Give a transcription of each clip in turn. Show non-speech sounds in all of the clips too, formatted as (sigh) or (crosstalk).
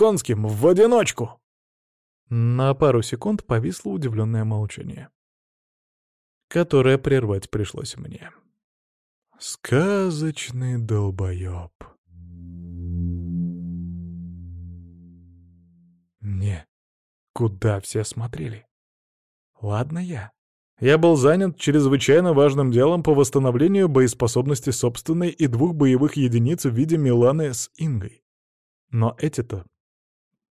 Балконским в одиночку!» На пару секунд повисло удивленное молчание, которое прервать пришлось мне. Сказочный долбоёб. Не, куда все смотрели? Ладно я. Я был занят чрезвычайно важным делом по восстановлению боеспособности собственной и двух боевых единиц в виде Миланы с Ингой. Но эти-то...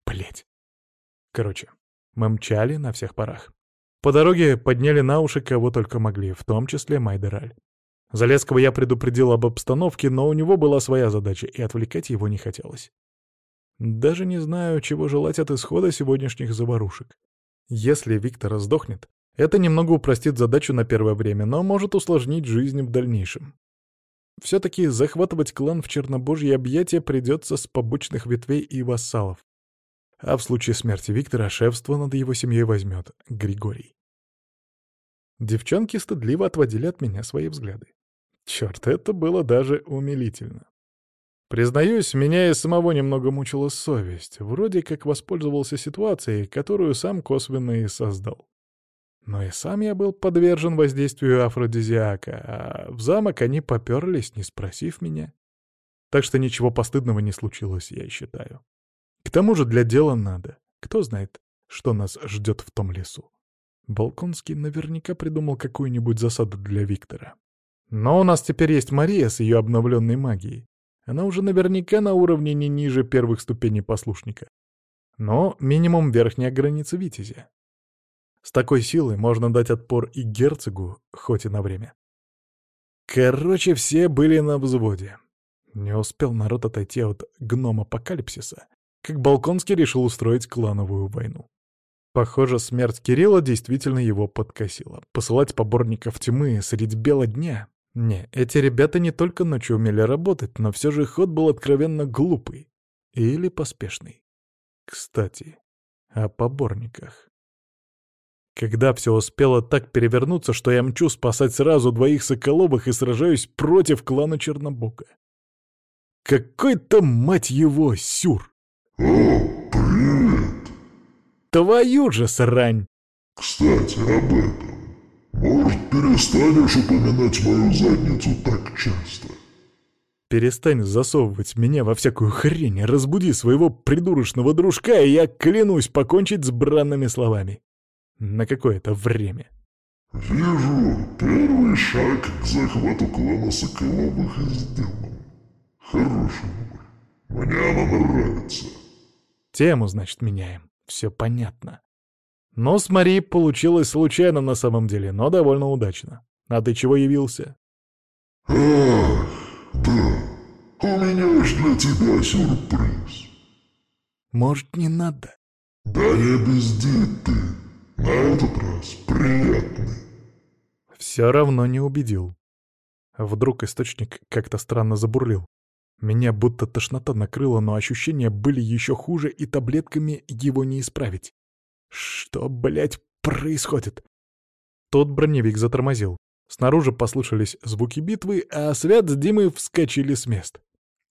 Блять. Короче, мы мчали на всех парах. По дороге подняли на уши кого только могли, в том числе Майдераль. Залесского я предупредил об обстановке, но у него была своя задача, и отвлекать его не хотелось. Даже не знаю, чего желать от исхода сегодняшних заварушек. Если Виктор сдохнет, это немного упростит задачу на первое время, но может усложнить жизнь в дальнейшем. Все-таки захватывать клан в чернобожье объятия придется с побочных ветвей и вассалов. А в случае смерти Виктора шефство над его семьей возьмет Григорий. Девчонки стыдливо отводили от меня свои взгляды. Черт, это было даже умилительно. Признаюсь, меня и самого немного мучила совесть. Вроде как воспользовался ситуацией, которую сам косвенно и создал. Но и сам я был подвержен воздействию афродизиака, а в замок они поперлись, не спросив меня. Так что ничего постыдного не случилось, я считаю. К тому же для дела надо. Кто знает, что нас ждет в том лесу. Балконский наверняка придумал какую-нибудь засаду для Виктора. Но у нас теперь есть Мария с ее обновленной магией. Она уже наверняка на уровне не ниже первых ступеней послушника. Но минимум верхняя граница Витязя. С такой силой можно дать отпор и герцогу, хоть и на время. Короче, все были на взводе. Не успел народ отойти от гном-апокалипсиса, как Балконский решил устроить клановую войну. Похоже, смерть Кирилла действительно его подкосила. Посылать поборников тьмы средь бела дня? Не, эти ребята не только ночью умели работать, но все же ход был откровенно глупый. Или поспешный. Кстати, о поборниках. Когда все успело так перевернуться, что я мчу спасать сразу двоих Соколовых и сражаюсь против клана Чернобока. Какой-то, мать его, сюр! О, привет! Твою же срань! Кстати, об этом. Может, перестанешь упоминать мою задницу так часто? Перестань засовывать меня во всякую хрень, разбуди своего придурочного дружка, и я клянусь покончить с бранными словами. На какое-то время. Вижу, первый шаг к захвату клана Соколовых сделан. Хороший выбор. Мне она нравится. Тему, значит, меняем. Все понятно. Но с Марией получилось случайно на самом деле, но довольно удачно. А ты чего явился? Ах, да. У меня ж для тебя сюрприз. Может, не надо? Да не безди ты. На этот раз приятный. Все равно не убедил. Вдруг источник как-то странно забурлил. Меня будто тошнота накрыла, но ощущения были еще хуже, и таблетками его не исправить. Что, блядь, происходит? Тот броневик затормозил. Снаружи послышались звуки битвы, а Свят с Димой вскочили с мест.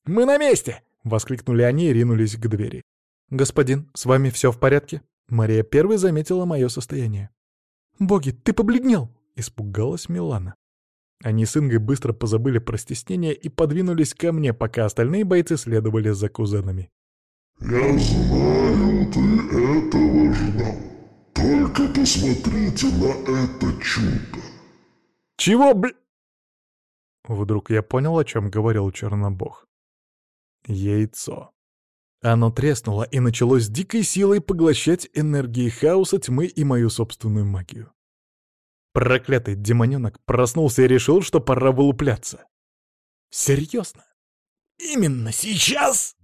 «Мы на месте!» — воскликнули они и ринулись к двери. «Господин, с вами все в порядке?» Мария первой заметила мое состояние. «Боги, ты побледнел!» — испугалась Милана. Они с Ингой быстро позабыли про стеснение и подвинулись ко мне, пока остальные бойцы следовали за кузенами. Я знаю, ты этого ждал. Только посмотрите на это чудо. «Чего, бл...» Вдруг я понял, о чем говорил Чернобог. Яйцо. Оно треснуло и начало с дикой силой поглощать энергии хаоса, тьмы и мою собственную магию. Проклятый демоненок проснулся и решил, что пора вылупляться. Серьезно? Именно сейчас?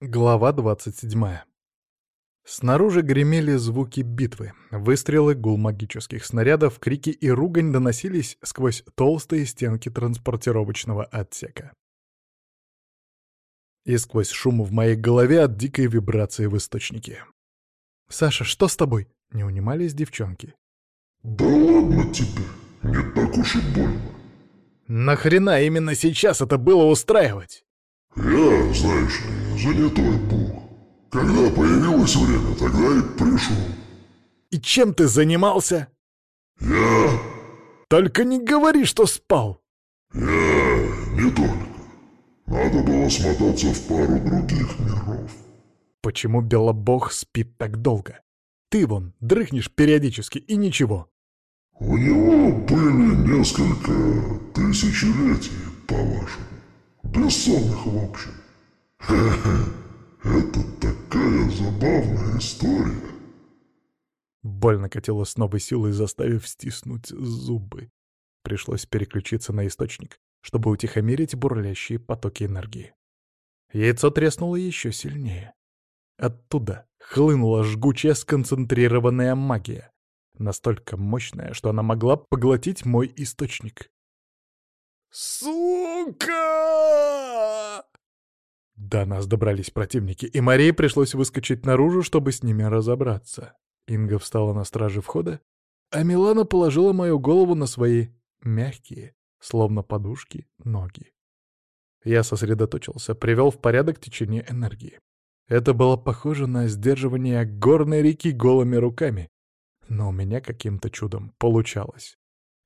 Глава 27. Снаружи гремели звуки битвы. Выстрелы, гул магических снарядов, крики и ругань доносились сквозь толстые стенки транспортировочного отсека. И сквозь шум в моей голове от дикой вибрации в источнике. «Саша, что с тобой?» — не унимались девчонки. Да ладно тебе, не так уж и больно. «Нахрена именно сейчас это было устраивать?» Я, знаешь ли, занятой бог. Когда появилось время, тогда и пришел. И чем ты занимался? Я... Только не говори, что спал. Я... не только. Надо было смотаться в пару других миров. Почему Белобог спит так долго? Ты вон дрыхнешь периодически и ничего. У него были несколько тысячелетий, по-вашему. Бессонных, в общем. Хе-хе, это такая забавная история. Боль накатила с новой силой, заставив стиснуть зубы. Пришлось переключиться на источник, чтобы утихомирить бурлящие потоки энергии. Яйцо треснуло еще сильнее. Оттуда хлынула жгучая сконцентрированная магия, настолько мощная, что она могла поглотить мой источник. «Сука!» До нас добрались противники, и Марии пришлось выскочить наружу, чтобы с ними разобраться. Инга встала на страже входа, а Милана положила мою голову на свои мягкие, словно подушки, ноги. Я сосредоточился, привел в порядок течение энергии. Это было похоже на сдерживание горной реки голыми руками, но у меня каким-то чудом получалось.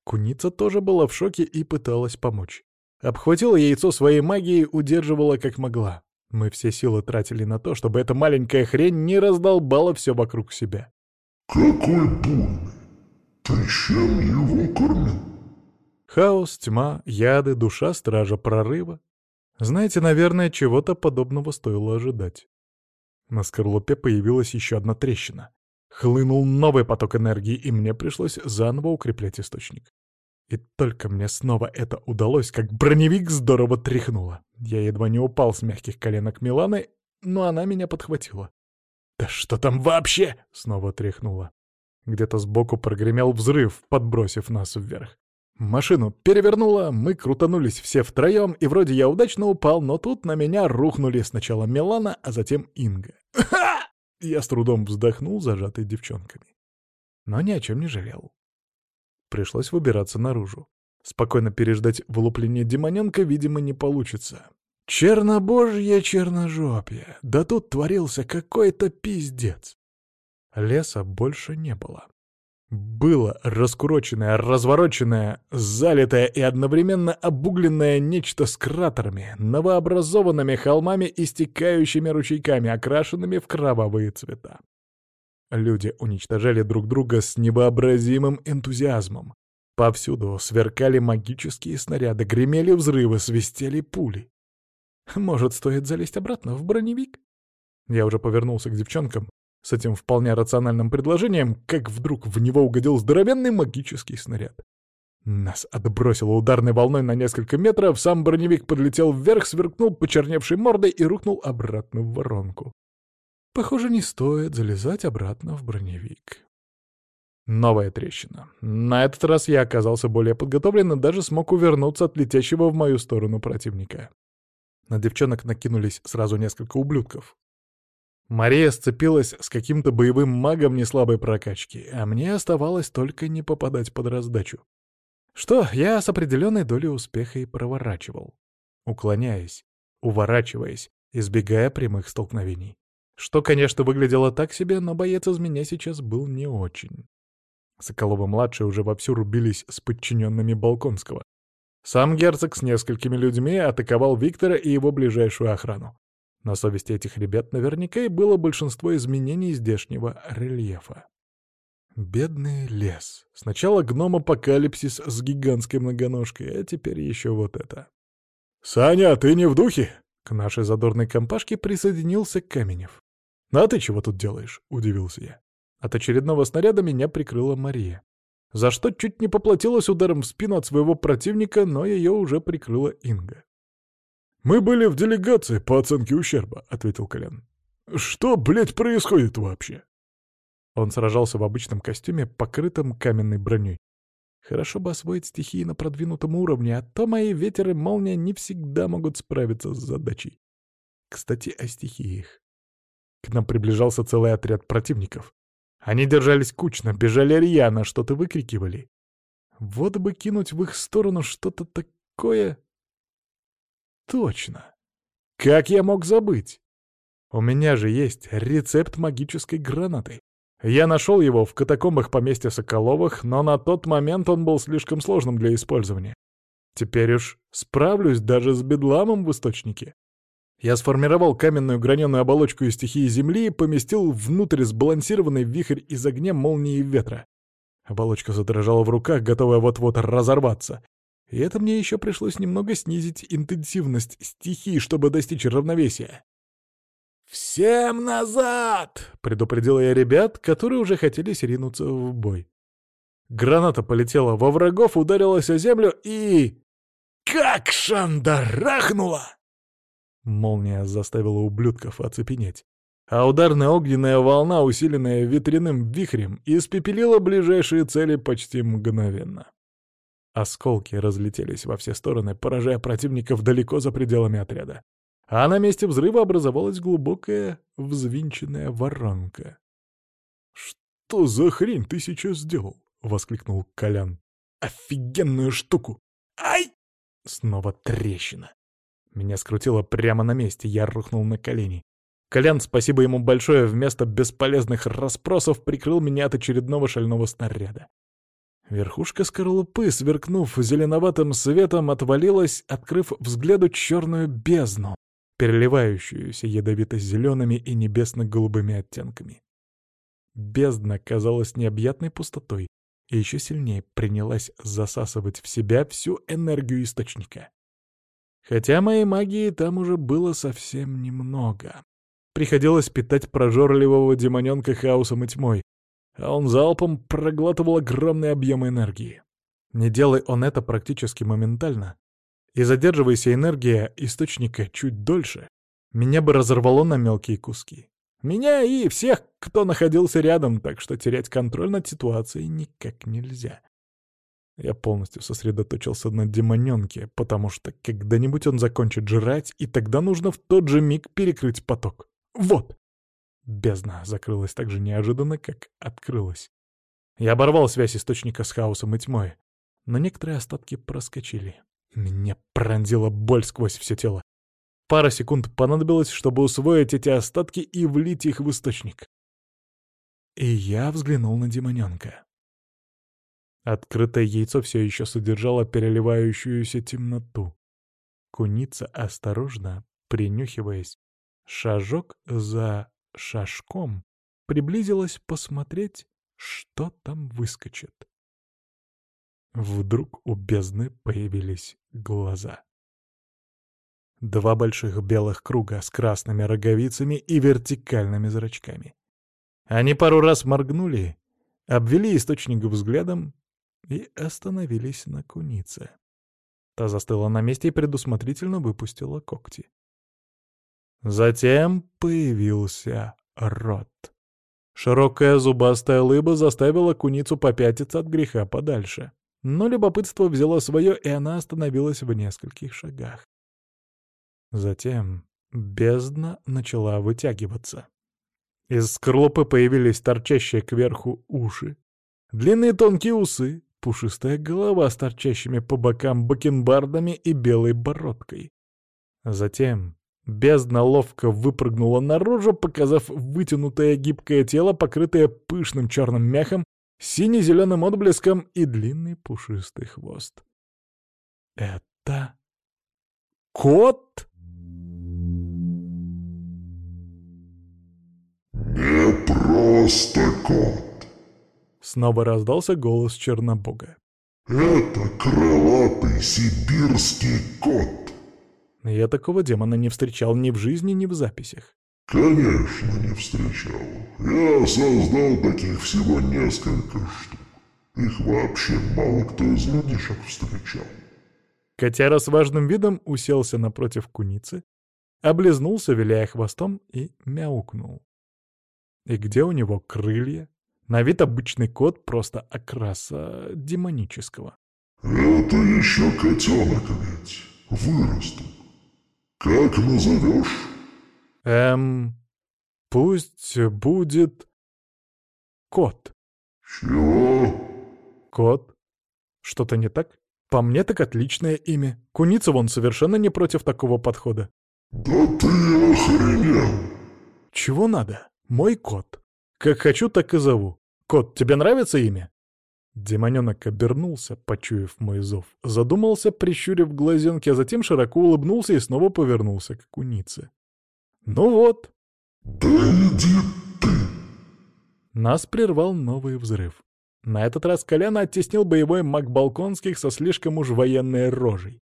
Куница тоже была в шоке и пыталась помочь. Обхватила яйцо своей магией, удерживала как могла. Мы все силы тратили на то, чтобы эта маленькая хрень не раздолбала все вокруг себя. Какой буйный! Ты чем его кормил? Хаос, тьма, яды, душа стража прорыва. Знаете, наверное, чего-то подобного стоило ожидать. На скорлупе появилась еще одна трещина. Хлынул новый поток энергии, и мне пришлось заново укреплять источник. И только мне снова это удалось, как броневик здорово тряхнуло. Я едва не упал с мягких коленок Миланы, но она меня подхватила. «Да что там вообще?» — снова тряхнуло. Где-то сбоку прогремел взрыв, подбросив нас вверх. Машину перевернуло, мы крутанулись все втроем, и вроде я удачно упал, но тут на меня рухнули сначала Милана, а затем Инга. (laughs) Я с трудом вздохнул, зажатый девчонками. Но ни о чем не жалел. Пришлось выбираться наружу. Спокойно переждать вылупление демоненка, видимо, не получится. Чернобожье черножопье! Да тут творился какой-то пиздец! Леса больше не было. Было раскуроченное, развороченное, залитое и одновременно обугленное нечто с кратерами, новообразованными холмами и стекающими ручейками, окрашенными в кровавые цвета. Люди уничтожали друг друга с невообразимым энтузиазмом. Повсюду сверкали магические снаряды, гремели взрывы, свистели пули. Может, стоит залезть обратно в броневик? Я уже повернулся к девчонкам с этим вполне рациональным предложением, как вдруг в него угодил здоровенный магический снаряд. Нас отбросило ударной волной на несколько метров, сам броневик подлетел вверх, сверкнул почерневшей мордой и рухнул обратно в воронку. Похоже, не стоит залезать обратно в броневик. Новая трещина. На этот раз я оказался более подготовлен и даже смог увернуться от летящего в мою сторону противника. На девчонок накинулись сразу несколько ублюдков. Мария сцепилась с каким-то боевым магом неслабой прокачки, а мне оставалось только не попадать под раздачу. Что я с определенной долей успеха и проворачивал, уклоняясь, уворачиваясь, избегая прямых столкновений. Что, конечно, выглядело так себе, но боец из меня сейчас был не очень. Соколовы-младшие уже вовсю рубились с подчиненными Балконского, сам герцог с несколькими людьми атаковал Виктора и его ближайшую охрану. На совести этих ребят наверняка и было большинство изменений здешнего рельефа. Бедный лес. Сначала гном-апокалипсис с гигантской многоножкой, а теперь еще вот это. «Саня, ты не в духе?» К нашей задорной компашке присоединился Каменев. «А ты чего тут делаешь?» — удивился я. От очередного снаряда меня прикрыла Мария за что чуть не поплатилась ударом в спину от своего противника, но ее уже прикрыла Инга. «Мы были в делегации по оценке ущерба», — ответил Колян. «Что, блядь, происходит вообще?» Он сражался в обычном костюме, покрытом каменной броней. Хорошо бы освоить стихии на продвинутом уровне, а то мои ветер и молния не всегда могут справиться с задачей. Кстати, о стихиях. К нам приближался целый отряд противников. Они держались кучно, бежали рьяно, что-то выкрикивали. Вот бы кинуть в их сторону что-то такое... Точно. Как я мог забыть? У меня же есть рецепт магической гранаты. Я нашел его в катакомбах поместья Соколовых, но на тот момент он был слишком сложным для использования. Теперь уж справлюсь даже с бедламом в источнике. Я сформировал каменную граненую оболочку из стихии Земли и поместил внутрь сбалансированный вихрь из огня, молнии и ветра. Оболочка задрожала в руках, готовая вот-вот разорваться. И это мне еще пришлось немного снизить интенсивность стихии, чтобы достичь равновесия. «Всем назад!» — предупредил я ребят, которые уже хотели ринуться в бой. Граната полетела во врагов, ударилась о землю и... Как шандарахнула! Молния заставила ублюдков оцепенеть, а ударная огненная волна, усиленная ветряным вихрем, испепелила ближайшие цели почти мгновенно. Осколки разлетелись во все стороны, поражая противников далеко за пределами отряда а на месте взрыва образовалась глубокая взвинченная воронка. «Что за хрень ты сейчас сделал?» — воскликнул Колян. «Офигенную штуку! Ай!» Снова трещина. Меня скрутило прямо на месте, я рухнул на колени. Колян, спасибо ему большое, вместо бесполезных расспросов прикрыл меня от очередного шального снаряда. Верхушка скорлупы, сверкнув зеленоватым светом, отвалилась, открыв взгляду черную бездну, переливающуюся ядовито-зелеными и небесно-голубыми оттенками. Бездна казалась необъятной пустотой и еще сильнее принялась засасывать в себя всю энергию источника. Хотя моей магии там уже было совсем немного. Приходилось питать прожорливого демоненка хаосом и тьмой, а он залпом проглатывал огромные объемы энергии. Не делай он это практически моментально, и задерживайся энергия источника чуть дольше, меня бы разорвало на мелкие куски. Меня и всех, кто находился рядом, так что терять контроль над ситуацией никак нельзя. Я полностью сосредоточился на демоненке, потому что когда-нибудь он закончит жрать, и тогда нужно в тот же миг перекрыть поток. Вот! Бездна закрылась так же неожиданно, как открылась. Я оборвал связь источника с хаосом и тьмой, но некоторые остатки проскочили. Меня пронзила боль сквозь все тело. Пара секунд понадобилось, чтобы усвоить эти остатки и влить их в источник. И я взглянул на демоненка. Открытое яйцо все еще содержало переливающуюся темноту. Куница осторожно, принюхиваясь, шажок за шажком, приблизилась посмотреть, что там выскочит. Вдруг у бездны появились глаза. Два больших белых круга с красными роговицами и вертикальными зрачками. Они пару раз моргнули, обвели источник взглядом и остановились на кунице. Та застыла на месте и предусмотрительно выпустила когти. Затем появился рот. Широкая зубастая лыба заставила куницу попятиться от греха подальше. Но любопытство взяло свое, и она остановилась в нескольких шагах. Затем бездна начала вытягиваться. Из скорлупы появились торчащие кверху уши, длинные тонкие усы, пушистая голова с торчащими по бокам бакенбардами и белой бородкой. Затем бездна ловко выпрыгнула наружу, показав вытянутое гибкое тело, покрытое пышным черным мехом сине-зеленым отблеском и длинный пушистый хвост. Это... кот? Не просто кот. Снова раздался голос Чернобога. Это крылатый сибирский кот. Я такого демона не встречал ни в жизни, ни в записях. Конечно, не встречал. Я создал таких всего несколько штук. Их вообще мало кто из людишек встречал. Котяра с важным видом уселся напротив куницы, облизнулся, виляя хвостом, и мяукнул. И где у него крылья? На вид обычный кот, просто окраса демонического. Это еще котенок ведь. Вырастут. Как назовешь? Эм, пусть будет кот. Чего? Кот. Что-то не так? По мне так отличное имя. Куница вон совершенно не против такого подхода. Да ты охренел! Чего надо? Мой кот. Как хочу, так и зову. Кот, тебе нравится имя? Демоненок обернулся, почуяв мой зов, задумался, прищурив глазенки, а затем широко улыбнулся и снова повернулся к кунице. «Ну вот!» «Да иди ты!» Нас прервал новый взрыв. На этот раз Коляна оттеснил боевой маг Балконских со слишком уж военной рожей.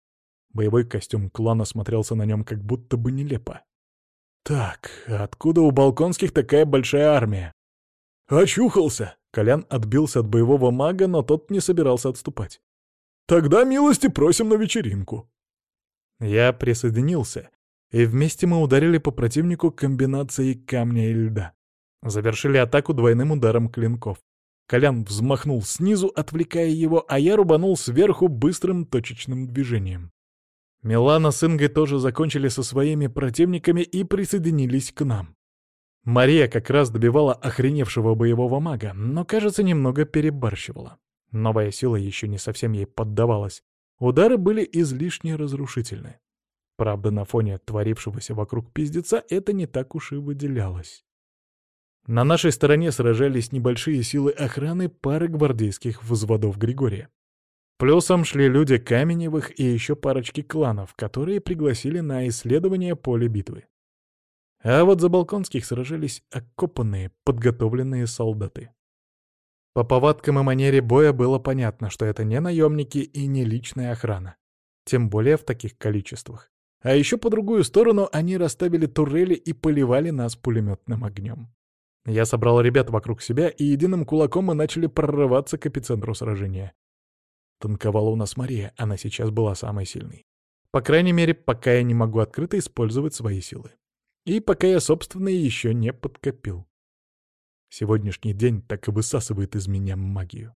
Боевой костюм клана смотрелся на нем как будто бы нелепо. «Так, откуда у Балконских такая большая армия?» «Очухался!» Колян отбился от боевого мага, но тот не собирался отступать. «Тогда милости просим на вечеринку!» Я присоединился, и вместе мы ударили по противнику комбинацией камня и льда. Завершили атаку двойным ударом клинков. Колян взмахнул снизу, отвлекая его, а я рубанул сверху быстрым точечным движением. Милана с Ингой тоже закончили со своими противниками и присоединились к нам. Мария как раз добивала охреневшего боевого мага, но, кажется, немного перебарщивала. Новая сила еще не совсем ей поддавалась. Удары были излишне разрушительны. Правда, на фоне творившегося вокруг пиздеца это не так уж и выделялось. На нашей стороне сражались небольшие силы охраны пары гвардейских взводов Григория. Плюсом шли люди Каменевых и еще парочки кланов, которые пригласили на исследование поля битвы. А вот за Балконских сражались окопанные, подготовленные солдаты. По повадкам и манере боя было понятно, что это не наемники и не личная охрана. Тем более в таких количествах. А еще по другую сторону они расставили турели и поливали нас пулеметным огнем. Я собрал ребят вокруг себя, и единым кулаком мы начали прорываться к эпицентру сражения. Танковала у нас Мария, она сейчас была самой сильной. По крайней мере, пока я не могу открыто использовать свои силы. И пока я собственные еще не подкопил. Сегодняшний день так и высасывает из меня магию.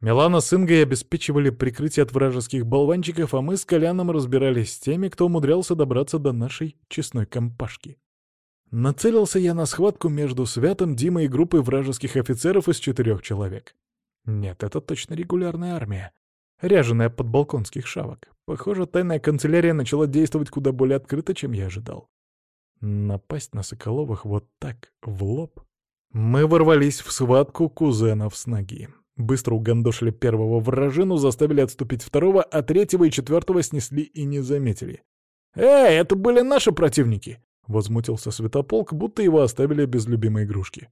Милана с Ингой обеспечивали прикрытие от вражеских болванчиков, а мы с Коляном разбирались с теми, кто умудрялся добраться до нашей честной компашки. Нацелился я на схватку между Святым, Димой и группой вражеских офицеров из четырех человек. Нет, это точно регулярная армия. Ряженая под балконских шавок. Похоже, тайная канцелярия начала действовать куда более открыто, чем я ожидал. Напасть на Соколовых вот так, в лоб. Мы ворвались в схватку кузенов с ноги. Быстро угандошили первого вражину, заставили отступить второго, а третьего и четвертого снесли и не заметили. «Эй, это были наши противники!» Возмутился Святополк, будто его оставили без любимой игрушки.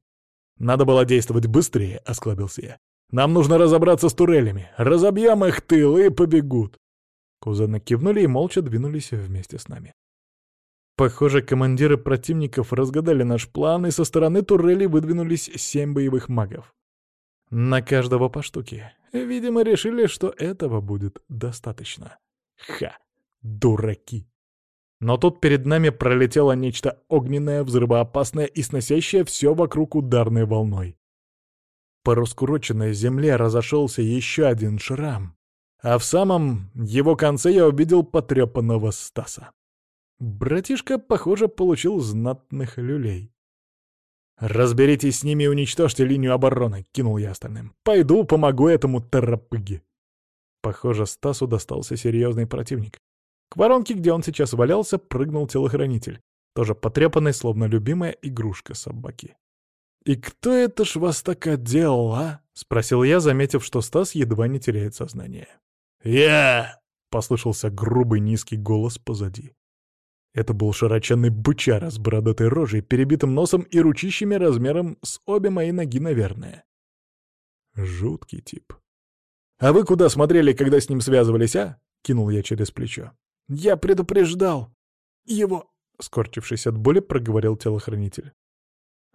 «Надо было действовать быстрее», — осклабился я. «Нам нужно разобраться с турелями. Разобьем их тыл и побегут». Кузены кивнули и молча двинулись вместе с нами. Похоже, командиры противников разгадали наш план, и со стороны турели выдвинулись семь боевых магов. На каждого по штуке. Видимо, решили, что этого будет достаточно. Ха! Дураки! Но тут перед нами пролетело нечто огненное, взрывоопасное и сносящее все вокруг ударной волной. По раскуроченной земле разошелся еще один шрам, а в самом его конце я увидел потрепанного Стаса. Братишка, похоже, получил знатных люлей. «Разберитесь с ними и уничтожьте линию обороны», — кинул я остальным. «Пойду помогу этому торопыге». Похоже, Стасу достался серьезный противник. К воронке, где он сейчас валялся, прыгнул телохранитель, тоже потрепанный, словно любимая игрушка собаки. «И кто это ж вас так отделал, а?» — спросил я, заметив, что Стас едва не теряет сознание. «Я!» — послышался грубый низкий голос позади. Это был широченный бычара с бородатой рожей, перебитым носом и ручищами размером с обе мои ноги, наверное. Жуткий тип. «А вы куда смотрели, когда с ним связывались, а?» — кинул я через плечо. «Я предупреждал его!» — скорчившись от боли, проговорил телохранитель.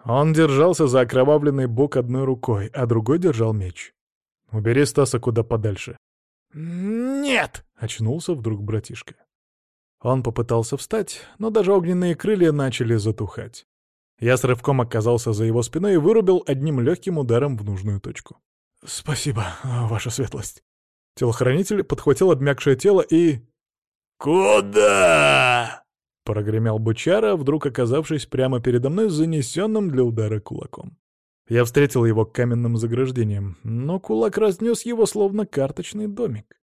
Он держался за окровавленный бок одной рукой, а другой держал меч. «Убери Стаса куда подальше». «Нет!» — очнулся вдруг братишка. Он попытался встать, но даже огненные крылья начали затухать. Я с рывком оказался за его спиной и вырубил одним легким ударом в нужную точку. «Спасибо, ваша светлость». Телохранитель подхватил обмякшее тело и... «Куда?» — прогремел бычара, вдруг оказавшись прямо передо мной с занесенным для удара кулаком. Я встретил его каменным заграждением, но кулак разнес его словно карточный домик.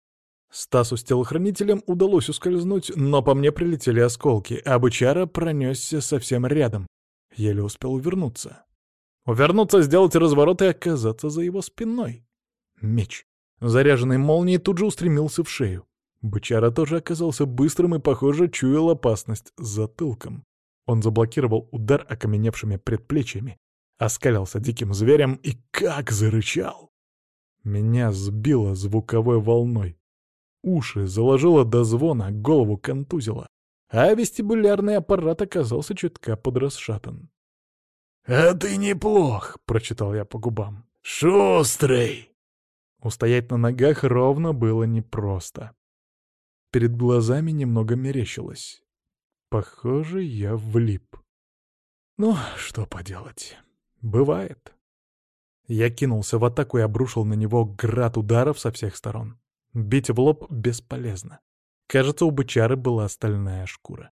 Стасу с телохранителем удалось ускользнуть, но по мне прилетели осколки, а бычара пронесся совсем рядом. Еле успел увернуться. Увернуться, сделать разворот и оказаться за его спиной. Меч, заряженный молнией, тут же устремился в шею. Бычара тоже оказался быстрым и, похоже, чуял опасность затылком. Он заблокировал удар окаменевшими предплечьями, оскалился диким зверем и как зарычал! Меня сбило звуковой волной. Уши заложило до звона, голову контузило, а вестибулярный аппарат оказался чутка подрасшатан. «А ты неплох», — прочитал я по губам. «Шустрый!» Устоять на ногах ровно было непросто. Перед глазами немного мерещилось. Похоже, я влип. Ну, что поделать. Бывает. Я кинулся в атаку и обрушил на него град ударов со всех сторон. Бить в лоб бесполезно. Кажется, у бычары была стальная шкура.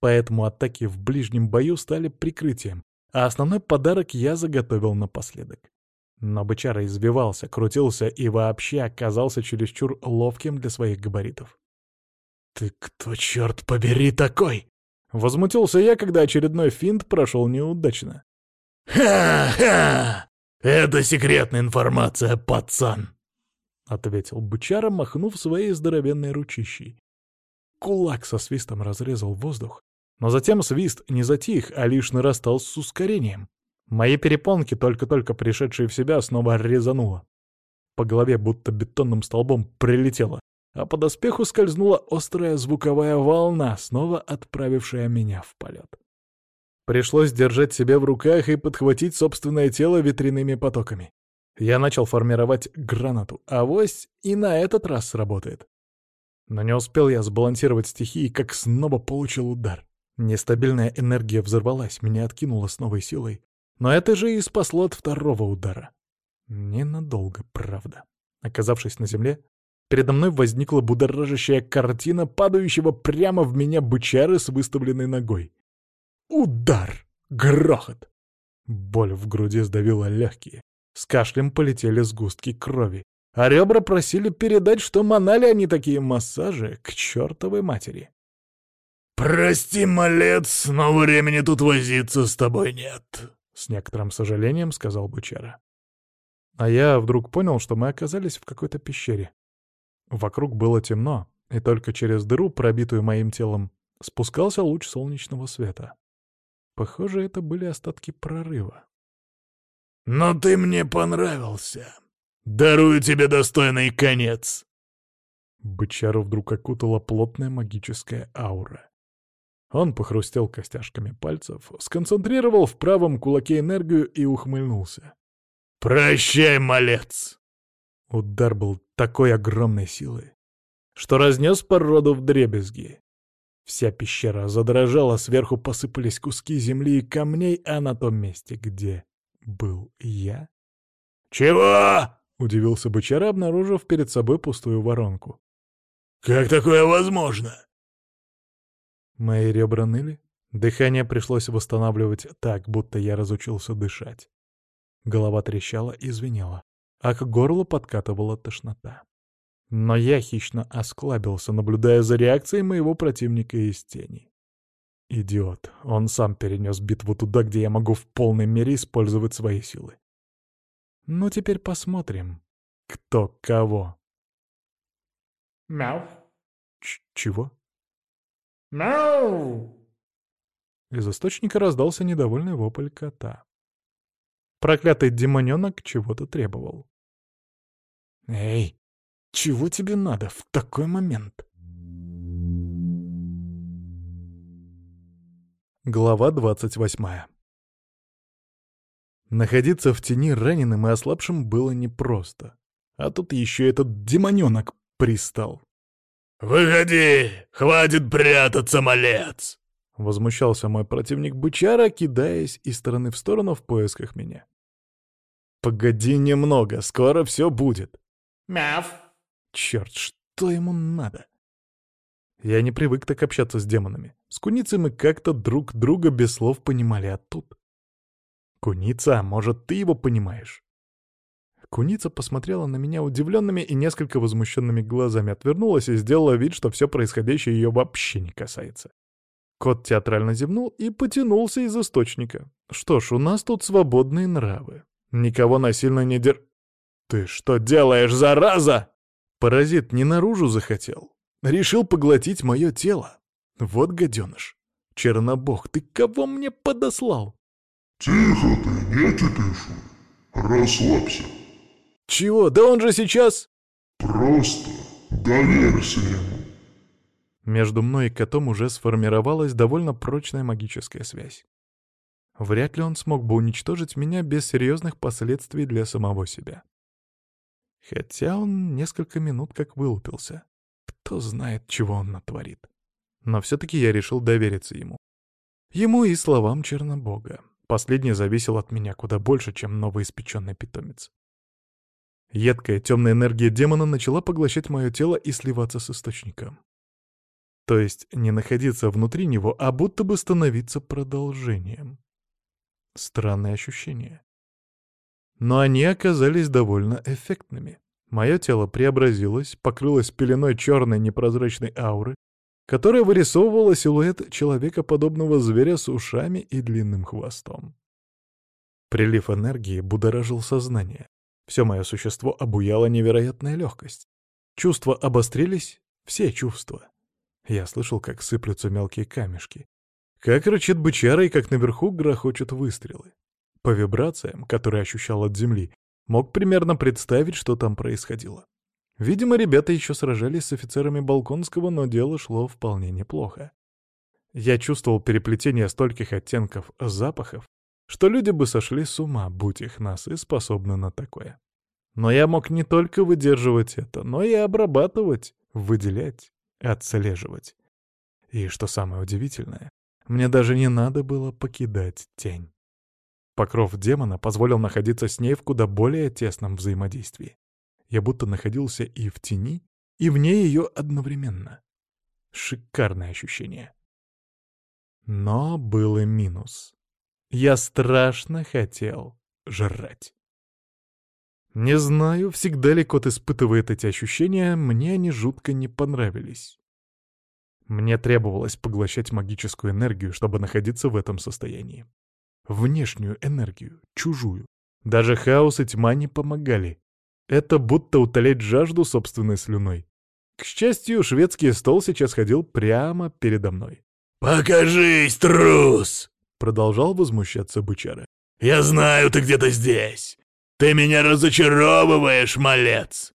Поэтому атаки в ближнем бою стали прикрытием, а основной подарок я заготовил напоследок. Но бычара избивался, крутился и вообще оказался чересчур ловким для своих габаритов. «Ты кто, черт побери, такой?» Возмутился я, когда очередной финт прошел неудачно. «Ха-ха! Это секретная информация, пацан!» — ответил бычара, махнув своей здоровенной ручищей. Кулак со свистом разрезал воздух, но затем свист не затих, а лишь нарастал с ускорением. Мои перепонки, только-только пришедшие в себя, снова резануло. По голове будто бетонным столбом прилетело, а по доспеху скользнула острая звуковая волна, снова отправившая меня в полет. Пришлось держать себя в руках и подхватить собственное тело ветряными потоками. Я начал формировать гранату, а вось и на этот раз сработает. Но не успел я сбалансировать стихии, как снова получил удар. Нестабильная энергия взорвалась, меня откинуло с новой силой. Но это же и спасло от второго удара. Ненадолго, правда. Оказавшись на земле, передо мной возникла будоражащая картина падающего прямо в меня бычары с выставленной ногой. Удар! Грохот! Боль в груди сдавила легкие. С кашлем полетели сгустки крови. А ребра просили передать, что манали они такие массажи к чертовой матери. «Прости, малец, но времени тут возиться с тобой нет», — с некоторым сожалением сказал бычара. А я вдруг понял, что мы оказались в какой-то пещере. Вокруг было темно, и только через дыру, пробитую моим телом, спускался луч солнечного света. Похоже, это были остатки прорыва. «Но ты мне понравился. Дарую тебе достойный конец!» Бычару вдруг окутала плотная магическая аура. Он похрустел костяшками пальцев, сконцентрировал в правом кулаке энергию и ухмыльнулся. «Прощай, малец!» Удар был такой огромной силы, что разнес породу в дребезги. Вся пещера задрожала, сверху посыпались куски земли и камней, а на том месте, где был я... «Чего?» — удивился бычара, обнаружив перед собой пустую воронку. «Как такое возможно?» Мои ребра ныли. Дыхание пришлось восстанавливать так, будто я разучился дышать. Голова трещала и звенела, а к горлу подкатывала тошнота. Но я хищно осклабился, наблюдая за реакцией моего противника из тени. Идиот, он сам перенес битву туда, где я могу в полной мере использовать свои силы. Ну, теперь посмотрим, кто кого. Мяу. Ч чего? Мяу. Из источника раздался недовольный вопль кота. Проклятый демоненок чего-то требовал. «Эй, чего тебе надо в такой момент?» Глава двадцать восьмая Находиться в тени раненым и ослабшим было непросто. А тут еще этот демоненок пристал. «Выходи! Хватит прятаться, малец!» Возмущался мой противник бычара, кидаясь из стороны в сторону в поисках меня. «Погоди немного, скоро все будет!» «Мяв!» Черт, что ему надо? Я не привык так общаться с демонами. С куницей мы как-то друг друга без слов понимали, а тут... Куница, может, ты его понимаешь? Куница посмотрела на меня удивленными и несколько возмущенными глазами, отвернулась и сделала вид, что все происходящее ее вообще не касается. Кот театрально зевнул и потянулся из источника. Что ж, у нас тут свободные нравы. Никого насильно не дер... «Ты что делаешь, зараза?» Паразит не наружу захотел. Решил поглотить мое тело. Вот гаденыш. Чернобог, ты кого мне подослал? Тихо ты, не кипишуй. Расслабься. Чего? Да он же сейчас... Просто доверься ему. Между мной и котом уже сформировалась довольно прочная магическая связь. Вряд ли он смог бы уничтожить меня без серьезных последствий для самого себя. Хотя он несколько минут как вылупился. Кто знает, чего он натворит. Но все-таки я решил довериться ему. Ему и словам Чернобога. Последний зависел от меня куда больше, чем новоиспеченный питомец. Едкая темная энергия демона начала поглощать мое тело и сливаться с источником. То есть не находиться внутри него, а будто бы становиться продолжением. Странные ощущения. Но они оказались довольно эффектными. Мое тело преобразилось, покрылось пеленой черной непрозрачной ауры, которая вырисовывала силуэт человекоподобного зверя с ушами и длинным хвостом. Прилив энергии будоражил сознание. Все мое существо обуяла невероятная легкость. Чувства обострились, все чувства. Я слышал, как сыплются мелкие камешки, как рычит бычара и как наверху грохочут выстрелы. По вибрациям, которые ощущал от земли, мог примерно представить, что там происходило. Видимо, ребята еще сражались с офицерами Балконского, но дело шло вполне неплохо. Я чувствовал переплетение стольких оттенков запахов, что люди бы сошли с ума, будь их носы способны на такое. Но я мог не только выдерживать это, но и обрабатывать, выделять, отслеживать. И что самое удивительное, мне даже не надо было покидать тень. Покров демона позволил находиться с ней в куда более тесном взаимодействии. Я будто находился и в тени, и вне ее одновременно. Шикарное ощущение. Но был и минус. Я страшно хотел жрать. Не знаю, всегда ли кот испытывает эти ощущения, мне они жутко не понравились. Мне требовалось поглощать магическую энергию, чтобы находиться в этом состоянии внешнюю энергию, чужую. Даже хаос и тьма не помогали. Это будто утолять жажду собственной слюной. К счастью, шведский стол сейчас ходил прямо передо мной. «Покажись, трус!» — продолжал возмущаться бычара. «Я знаю, ты где-то здесь! Ты меня разочаровываешь, малец!»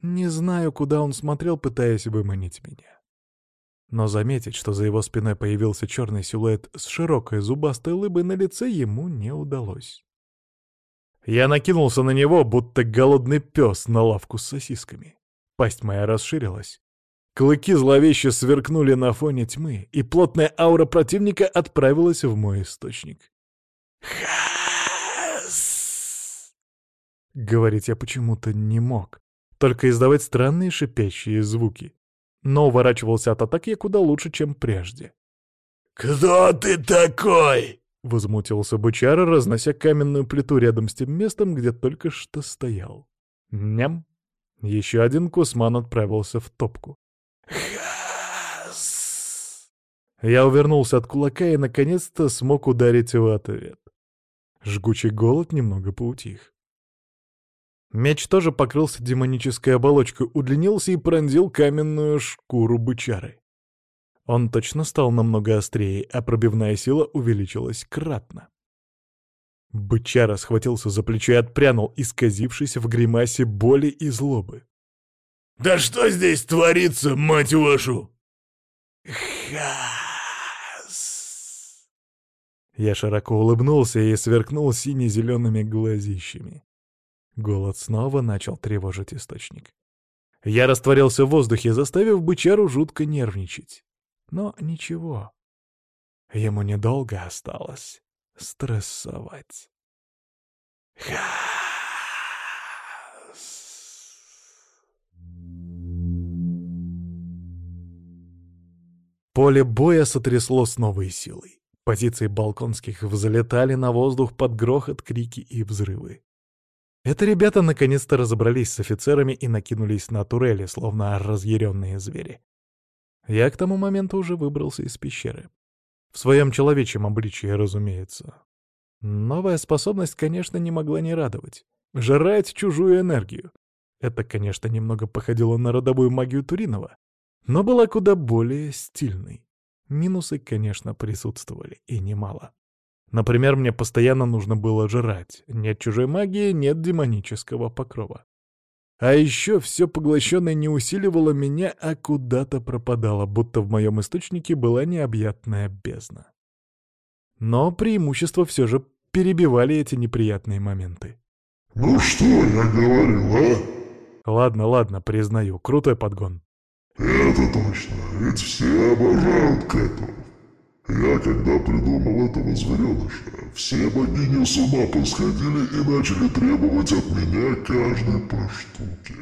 Не знаю, куда он смотрел, пытаясь выманить меня. Но заметить, что за его спиной появился черный силуэт с широкой зубастой лыбой на лице, ему не удалось. Я накинулся на него, будто голодный пес на лавку с сосисками. Пасть моя расширилась. Клыки зловеще сверкнули на фоне тьмы, и плотная аура противника отправилась в мой источник. «Хас!» Говорить я почему-то не мог, только издавать странные шипящие звуки но уворачивался от атаки куда лучше, чем прежде. «Кто ты такой?» — возмутился бычара, разнося каменную плиту рядом с тем местом, где только что стоял. Ням! Еще один кусман отправился в топку. «Хас!» Я увернулся от кулака и, наконец-то, смог ударить в ответ. Жгучий голод немного поутих. Меч тоже покрылся демонической оболочкой, удлинился и пронзил каменную шкуру бычары. Он точно стал намного острее, а пробивная сила увеличилась кратно. Бычара схватился за плечо и отпрянул, исказившись в гримасе боли и злобы. «Да что здесь творится, мать вашу?» «Хас!» Я широко улыбнулся и сверкнул сине-зелеными глазищами. Голод снова начал тревожить источник. Я растворился в воздухе, заставив бычару жутко нервничать. Но ничего. Ему недолго осталось стрессовать. Поле боя сотрясло с новой силой. Позиции балконских взлетали на воздух под грохот, крики и взрывы. Это ребята наконец-то разобрались с офицерами и накинулись на турели, словно разъяренные звери. Я к тому моменту уже выбрался из пещеры. В своем человечьем обличье, разумеется. Новая способность, конечно, не могла не радовать. Жрать чужую энергию. Это, конечно, немного походило на родовую магию Туринова, но была куда более стильной. Минусы, конечно, присутствовали, и немало. Например, мне постоянно нужно было жрать. Нет чужой магии, нет демонического покрова. А еще все поглощенное не усиливало меня, а куда-то пропадало, будто в моем источнике была необъятная бездна. Но преимущества все же перебивали эти неприятные моменты. «Ну что я говорил, а?» Ладно, ладно, признаю, крутой подгон. «Это точно, ведь все обожают котов. Я, когда придумал этого звереныша, все богини с ума посходили и начали требовать от меня каждой по штуке».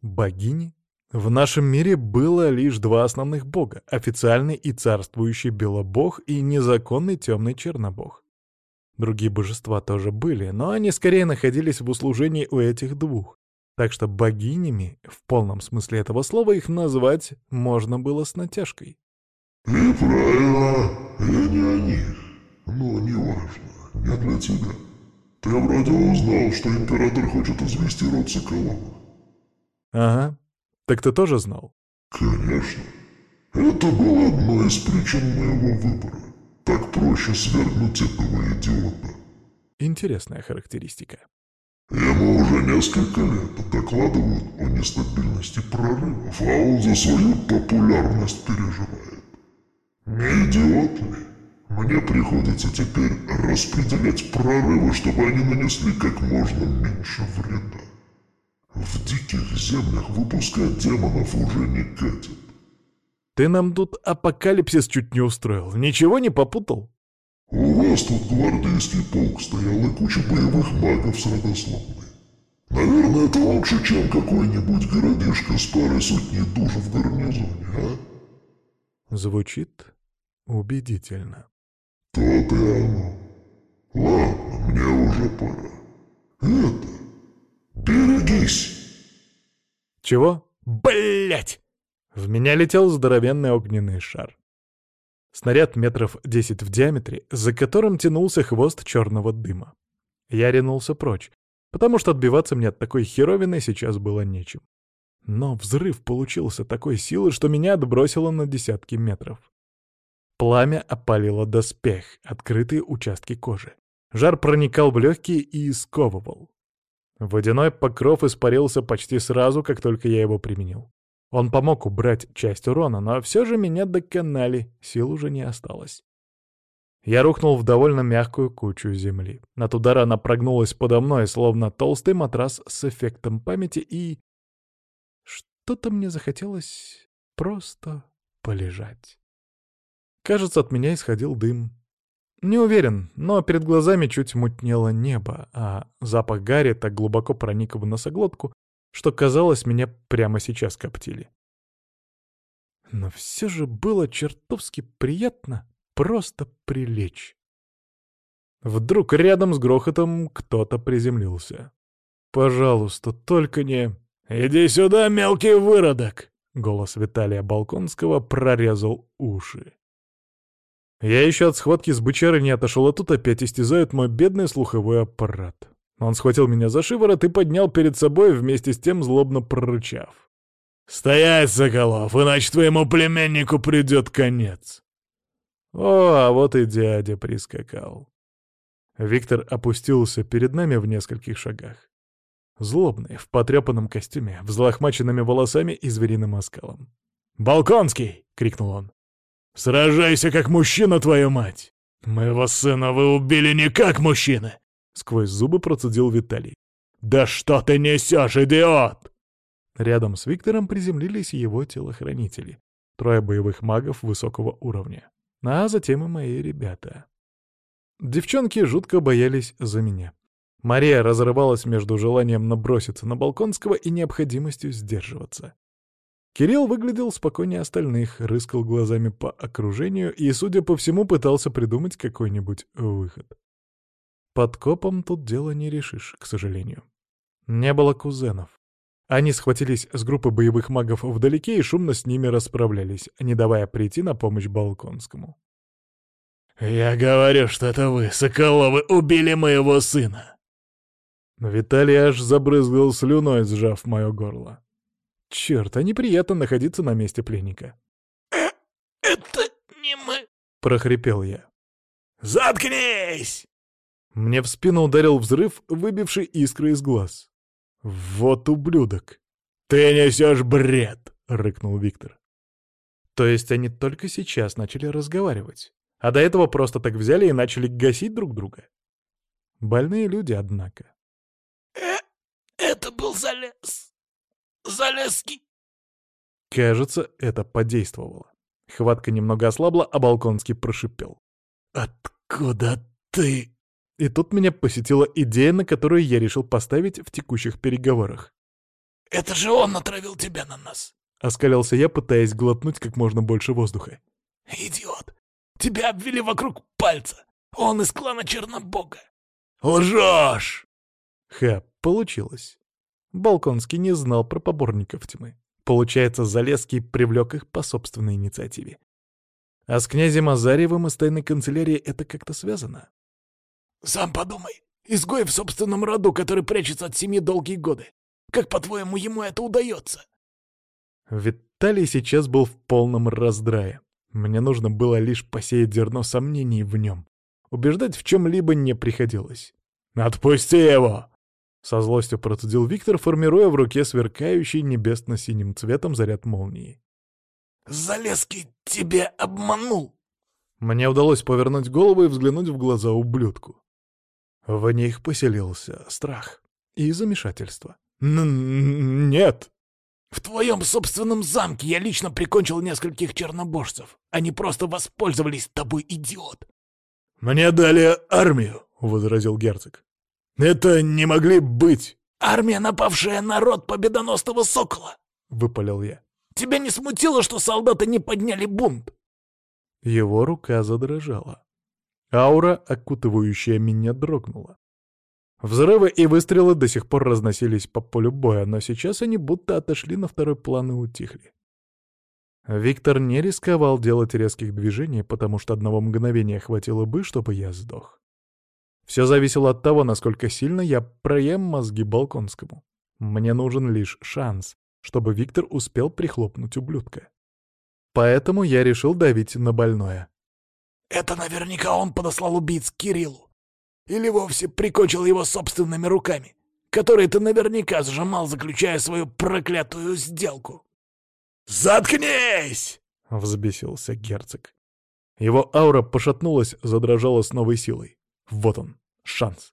Богини? В нашем мире было лишь два основных бога — официальный и царствующий белобог и незаконный темный чернобог. Другие божества тоже были, но они скорее находились в услужении у этих двух. Так что богинями, в полном смысле этого слова, их назвать можно было с натяжкой. «И правильно, я не о них. Но не важно, не для тебя. Ты вроде узнал, что император хочет извести род Соколова». «Ага. Так ты тоже знал?» «Конечно. Это было одной из причин моего выбора. Так проще свергнуть этого идиота». Интересная характеристика. Ему уже несколько лет докладывают о нестабильности прорывов, а он за свою популярность переживает. Не идиот ли? Мне приходится теперь распределять прорывы, чтобы они нанесли как можно меньше вреда. В диких землях выпускать демонов уже не катит. Ты нам тут апокалипсис чуть не устроил. Ничего не попутал? У вас тут гвардейский полк стоял и куча боевых магов с родословной. Наверное, это лучше, чем какой-нибудь городишко с парой сотней душ в гарнизоне, а? Звучит убедительно. То-то и оно. Ладно, мне уже пора. Это... Берегись! Чего? Блять! В меня летел здоровенный огненный шар. Снаряд метров десять в диаметре, за которым тянулся хвост черного дыма. Я ринулся прочь, потому что отбиваться мне от такой херовины сейчас было нечем. Но взрыв получился такой силы, что меня отбросило на десятки метров. Пламя опалило доспех, открытые участки кожи. Жар проникал в легкие и сковывал. Водяной покров испарился почти сразу, как только я его применил. Он помог убрать часть урона, но все же меня доконали, сил уже не осталось. Я рухнул в довольно мягкую кучу земли. От удара она прогнулась подо мной, словно толстый матрас с эффектом памяти, и... Что-то мне захотелось просто полежать. Кажется, от меня исходил дым. Не уверен, но перед глазами чуть мутнело небо, а запах гари так глубоко проник в носоглотку, что, казалось, меня прямо сейчас коптили. Но все же было чертовски приятно просто прилечь. Вдруг рядом с грохотом кто-то приземлился. «Пожалуйста, только не...» «Иди сюда, мелкий выродок!» Голос Виталия Балконского прорезал уши. Я еще от схватки с бычарой не отошел, а тут опять истязают мой бедный слуховой аппарат. Он схватил меня за шиворот и поднял перед собой, вместе с тем злобно прорычав. «Стоять, Соколов, иначе твоему племяннику придет конец!» О, а вот и дядя прискакал. Виктор опустился перед нами в нескольких шагах. Злобный, в потрепанном костюме, взлохмаченными волосами и звериным оскалом. «Балконский!» — крикнул он. «Сражайся как мужчина, твою мать! Моего сына вы убили не как мужчина! — сквозь зубы процедил Виталий. «Да что ты несешь, идиот!» Рядом с Виктором приземлились его телохранители. Трое боевых магов высокого уровня. А затем и мои ребята. Девчонки жутко боялись за меня. Мария разрывалась между желанием наброситься на Балконского и необходимостью сдерживаться. Кирилл выглядел спокойнее остальных, рыскал глазами по окружению и, судя по всему, пытался придумать какой-нибудь выход. Под копом тут дело не решишь, к сожалению. Не было кузенов. Они схватились с группы боевых магов вдалеке и шумно с ними расправлялись, не давая прийти на помощь Балконскому. «Я говорю, что это вы, Соколовы, убили моего сына!» Виталий аж забрызгал слюной, сжав мое горло. Черт, а неприятно находиться на месте пленника. Э, «Это не мы!» — прохрипел я. «Заткнись!» Мне в спину ударил взрыв, выбивший искры из глаз. «Вот ублюдок!» «Ты несешь бред!» — рыкнул Виктор. То есть они только сейчас начали разговаривать, а до этого просто так взяли и начали гасить друг друга? Больные люди, однако. Э, «Это был Залез... Залезский...» Кажется, это подействовало. Хватка немного ослабла, а Балконский прошипел. «Откуда ты?» И тут меня посетила идея, на которую я решил поставить в текущих переговорах. «Это же он натравил тебя на нас!» — оскалялся я, пытаясь глотнуть как можно больше воздуха. «Идиот! Тебя обвели вокруг пальца! Он из клана Чернобога!» «Лжешь!» Ха, получилось. Балконский не знал про поборников тьмы. Получается, Залесский привлек их по собственной инициативе. А с князем Азаревым из тайной канцелярии это как-то связано? Сам подумай. Изгой в собственном роду, который прячется от семьи долгие годы. Как, по-твоему, ему это удается? Виталий сейчас был в полном раздрае. Мне нужно было лишь посеять зерно сомнений в нем. Убеждать в чем-либо не приходилось. «Отпусти его!» Со злостью процедил Виктор, формируя в руке сверкающий небесно-синим цветом заряд молнии. «Залезский тебя обманул!» Мне удалось повернуть голову и взглянуть в глаза ублюдку. В них поселился страх и замешательство. Н «Нет!» «В твоем собственном замке я лично прикончил нескольких чернобожцев. Они просто воспользовались тобой, идиот!» «Мне дали армию», — возразил герцог. «Это не могли быть...» «Армия, напавшая на род победоносного сокола!» — выпалил я. «Тебя не смутило, что солдаты не подняли бунт?» Его рука задрожала. Аура, окутывающая меня, дрогнула. Взрывы и выстрелы до сих пор разносились по полю боя, но сейчас они будто отошли на второй план и утихли. Виктор не рисковал делать резких движений, потому что одного мгновения хватило бы, чтобы я сдох. Все зависело от того, насколько сильно я проем мозги Балконскому. Мне нужен лишь шанс, чтобы Виктор успел прихлопнуть ублюдка. Поэтому я решил давить на больное. Это наверняка он подослал убийц Кириллу. Или вовсе прикончил его собственными руками, которые ты наверняка сжимал, заключая свою проклятую сделку. «Заткнись!» — взбесился герцог. Его аура пошатнулась, задрожала с новой силой. Вот он, шанс.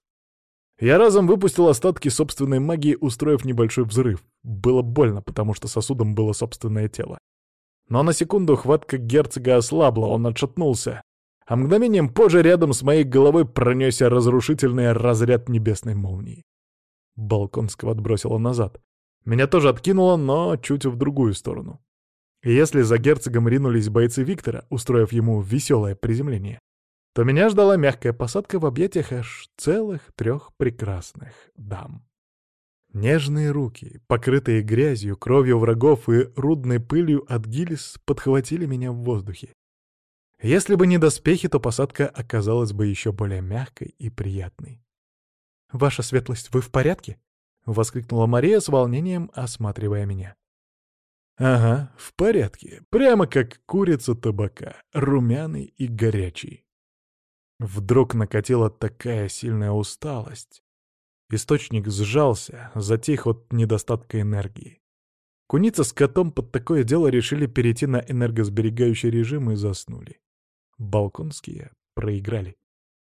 Я разом выпустил остатки собственной магии, устроив небольшой взрыв. Было больно, потому что сосудом было собственное тело. Но на секунду хватка герцога ослабла, он отшатнулся, а мгновением позже рядом с моей головой пронесся разрушительный разряд небесной молнии. Балконского отбросило назад. Меня тоже откинуло, но чуть в другую сторону. если за герцогом ринулись бойцы Виктора, устроив ему веселое приземление, то меня ждала мягкая посадка в объятиях аж целых трех прекрасных дам. Нежные руки, покрытые грязью, кровью врагов и рудной пылью от гильз, подхватили меня в воздухе. Если бы не доспехи, то посадка оказалась бы еще более мягкой и приятной. «Ваша светлость, вы в порядке?» — воскликнула Мария с волнением, осматривая меня. «Ага, в порядке. Прямо как курица табака, румяный и горячий». Вдруг накатила такая сильная усталость. Источник сжался, затих от недостатка энергии. Куница с котом под такое дело решили перейти на энергосберегающий режим и заснули. Балконские проиграли.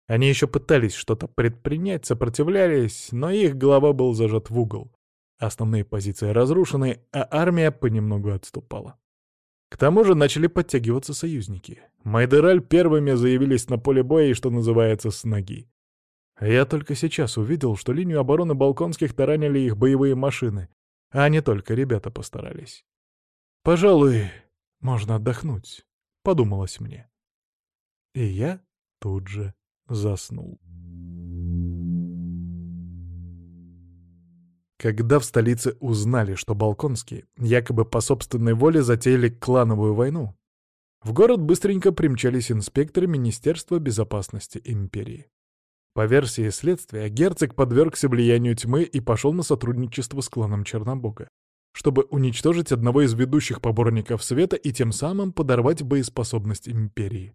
Они еще пытались что-то предпринять, сопротивлялись, но их голова был зажат в угол. Основные позиции разрушены, а армия понемногу отступала. К тому же начали подтягиваться союзники. Майдераль первыми заявились на поле боя и, что называется, с ноги. Я только сейчас увидел, что линию обороны Балконских таранили их боевые машины, а не только ребята постарались. «Пожалуй, можно отдохнуть», — подумалось мне. И я тут же заснул. Когда в столице узнали, что Балконские якобы по собственной воле затеяли клановую войну, в город быстренько примчались инспекторы Министерства безопасности империи. По версии следствия, герцог подвергся влиянию тьмы и пошел на сотрудничество с кланом Чернобога, чтобы уничтожить одного из ведущих поборников света и тем самым подорвать боеспособность империи.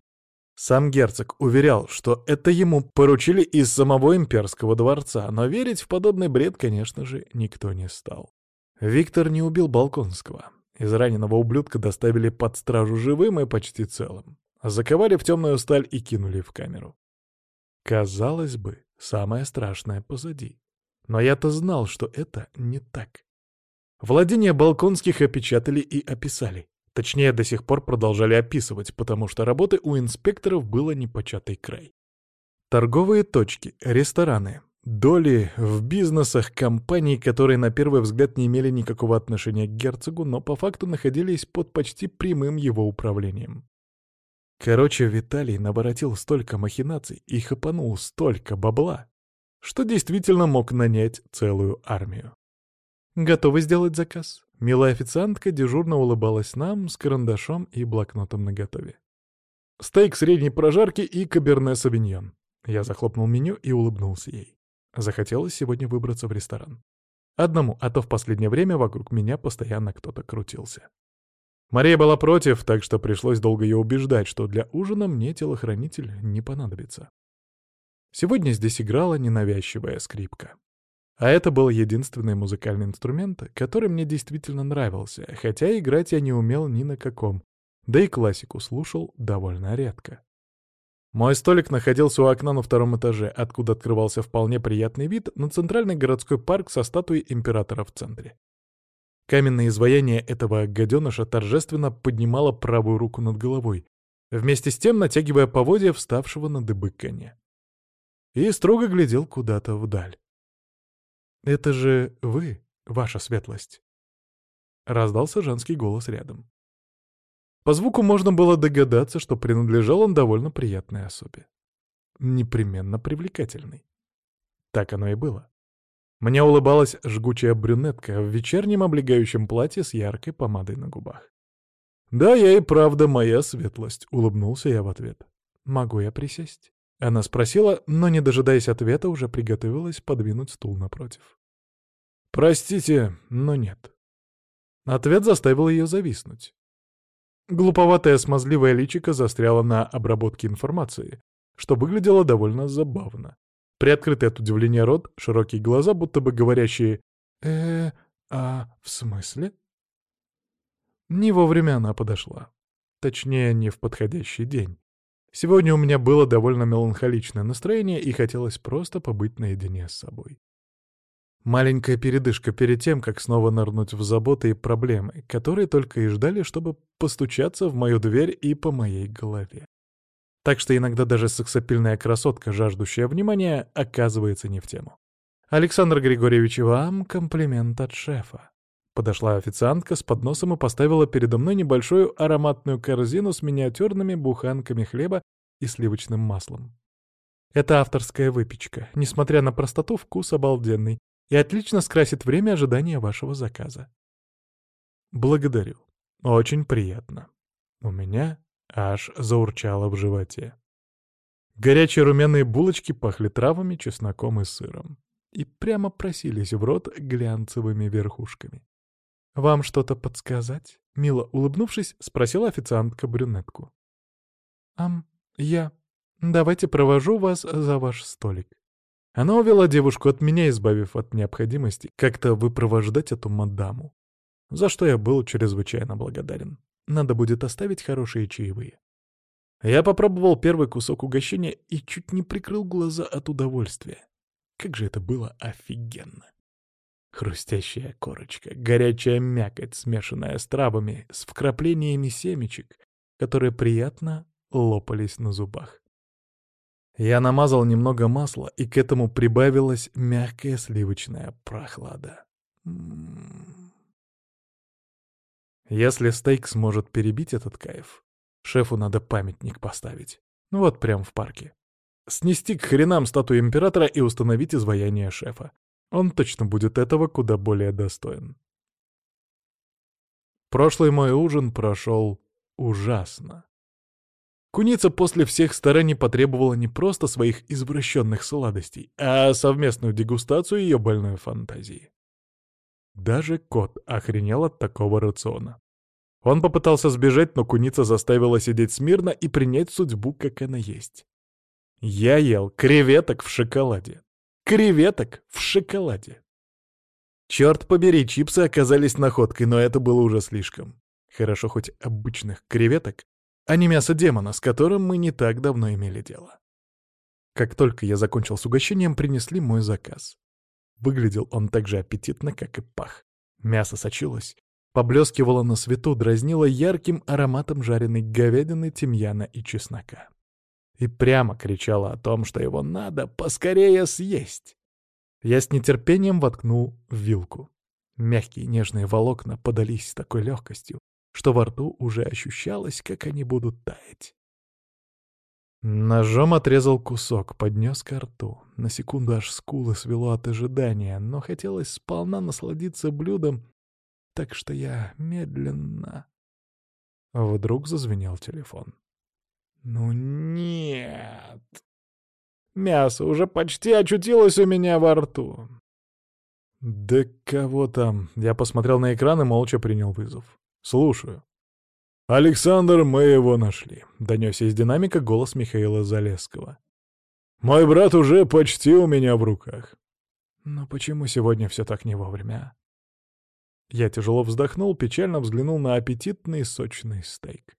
Сам герцог уверял, что это ему поручили из самого имперского дворца, но верить в подобный бред, конечно же, никто не стал. Виктор не убил Балконского. Из раненого ублюдка доставили под стражу живым и почти целым. Заковали в темную сталь и кинули в камеру. Казалось бы, самое страшное позади. Но я-то знал, что это не так. Владения Балконских опечатали и описали. Точнее, до сих пор продолжали описывать, потому что работы у инспекторов было непочатый край. Торговые точки, рестораны, доли в бизнесах компаний, которые на первый взгляд не имели никакого отношения к герцогу, но по факту находились под почти прямым его управлением. Короче, Виталий наворотил столько махинаций и хапанул столько бабла, что действительно мог нанять целую армию. «Готовы сделать заказ?» Милая официантка дежурно улыбалась нам с карандашом и блокнотом наготове. «Стейк средней прожарки и каберне савиньон». Я захлопнул меню и улыбнулся ей. Захотелось сегодня выбраться в ресторан. Одному, а то в последнее время вокруг меня постоянно кто-то крутился. Мария была против, так что пришлось долго ее убеждать, что для ужина мне телохранитель не понадобится. Сегодня здесь играла ненавязчивая скрипка. А это был единственный музыкальный инструмент, который мне действительно нравился, хотя играть я не умел ни на каком, да и классику слушал довольно редко. Мой столик находился у окна на втором этаже, откуда открывался вполне приятный вид на центральный городской парк со статуей императора в центре. Каменное изваяние этого гаденыша торжественно поднимало правую руку над головой, вместе с тем натягивая поводья вставшего на дыбы коня. И строго глядел куда-то вдаль. «Это же вы, ваша светлость!» Раздался женский голос рядом. По звуку можно было догадаться, что принадлежал он довольно приятной особе. Непременно привлекательной. Так оно и было. Мне улыбалась жгучая брюнетка в вечернем облегающем платье с яркой помадой на губах. «Да, я и правда моя светлость», — улыбнулся я в ответ. «Могу я присесть?» Она спросила, но, не дожидаясь ответа, уже приготовилась подвинуть стул напротив. «Простите, но нет». Ответ заставил ее зависнуть. Глуповатая смазливая личико застряла на обработке информации, что выглядело довольно забавно. Приоткрытый от удивления рот, широкие глаза, будто бы говорящие э а в смысле?» Не вовремя она подошла. Точнее, не в подходящий день. Сегодня у меня было довольно меланхоличное настроение, и хотелось просто побыть наедине с собой. Маленькая передышка перед тем, как снова нырнуть в заботы и проблемы, которые только и ждали, чтобы постучаться в мою дверь и по моей голове. Так что иногда даже сексапильная красотка, жаждущая внимания, оказывается не в тему. «Александр Григорьевич, вам комплимент от шефа». Подошла официантка с подносом и поставила передо мной небольшую ароматную корзину с миниатюрными буханками хлеба и сливочным маслом. Это авторская выпечка. Несмотря на простоту, вкус обалденный и отлично скрасит время ожидания вашего заказа. Благодарю. Очень приятно. У меня аж заурчало в животе. Горячие румяные булочки пахли травами, чесноком и сыром. И прямо просились в рот глянцевыми верхушками. «Вам что-то подсказать?» — мило улыбнувшись, спросила официантка брюнетку. «Ам, я. Давайте провожу вас за ваш столик». Она увела девушку от меня, избавив от необходимости как-то выпровождать эту мадаму, за что я был чрезвычайно благодарен. Надо будет оставить хорошие чаевые. Я попробовал первый кусок угощения и чуть не прикрыл глаза от удовольствия. Как же это было офигенно! Хрустящая корочка, горячая мякоть, смешанная с травами, с вкраплениями семечек, которые приятно лопались на зубах. Я намазал немного масла, и к этому прибавилась мягкая сливочная прохлада. Если стейк сможет перебить этот кайф, шефу надо памятник поставить. Ну вот прям в парке. Снести к хренам статую императора и установить изваяние шефа. Он точно будет этого куда более достоин. Прошлый мой ужин прошел ужасно. Куница после всех стараний потребовала не просто своих извращенных сладостей, а совместную дегустацию ее больной фантазии. Даже кот охренел от такого рациона. Он попытался сбежать, но куница заставила сидеть смирно и принять судьбу, как она есть. Я ел креветок в шоколаде. Креветок в шоколаде. Черт побери, чипсы оказались находкой, но это было уже слишком. Хорошо хоть обычных креветок, а не мясо демона, с которым мы не так давно имели дело. Как только я закончил с угощением, принесли мой заказ. Выглядел он так же аппетитно, как и пах. Мясо сочилось, поблескивало на свету, дразнило ярким ароматом жареной говядины, тимьяна и чеснока. И прямо кричало о том, что его надо поскорее съесть. Я с нетерпением воткнул в вилку. Мягкие нежные волокна подались с такой легкостью, что во рту уже ощущалось, как они будут таять. Ножом отрезал кусок, поднес ко рту. На секунду аж скулы свело от ожидания, но хотелось сполна насладиться блюдом, так что я медленно... Вдруг зазвенел телефон. «Ну нет!» Мясо уже почти очутилось у меня во рту. «Да кого там?» Я посмотрел на экран и молча принял вызов. «Слушаю». «Александр, мы его нашли», — донесся из динамика голос Михаила Залесского. «Мой брат уже почти у меня в руках». «Но почему сегодня все так не вовремя?» Я тяжело вздохнул, печально взглянул на аппетитный сочный стейк.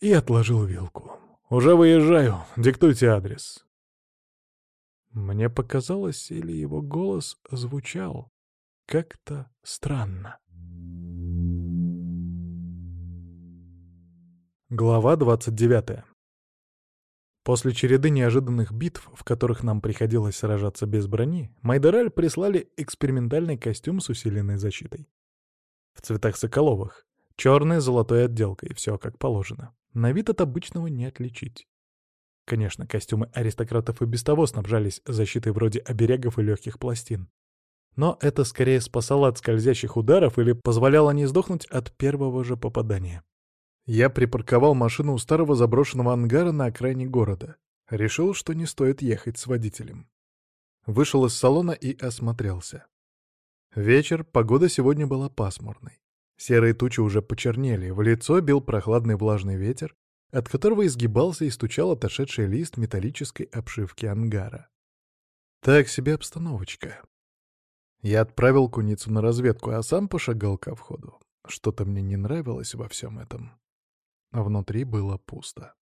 И отложил вилку. «Уже выезжаю. Диктуйте адрес». Мне показалось, или его голос звучал как-то странно. Глава 29. После череды неожиданных битв, в которых нам приходилось сражаться без брони, Майдераль прислали экспериментальный костюм с усиленной защитой. В цветах Соколовых. Черной с золотой отделкой, все как положено. На вид от обычного не отличить. Конечно, костюмы аристократов и без того снабжались защитой вроде оберегов и легких пластин. Но это скорее спасало от скользящих ударов или позволяло не сдохнуть от первого же попадания. Я припарковал машину у старого заброшенного ангара на окраине города. Решил, что не стоит ехать с водителем. Вышел из салона и осмотрелся. Вечер, погода сегодня была пасмурной. Серые тучи уже почернели, в лицо бил прохладный влажный ветер, от которого изгибался и стучал отошедший лист металлической обшивки ангара. Так себе обстановочка. Я отправил куницу на разведку, а сам пошагал ко входу. Что-то мне не нравилось во всем этом. А внутри было пусто.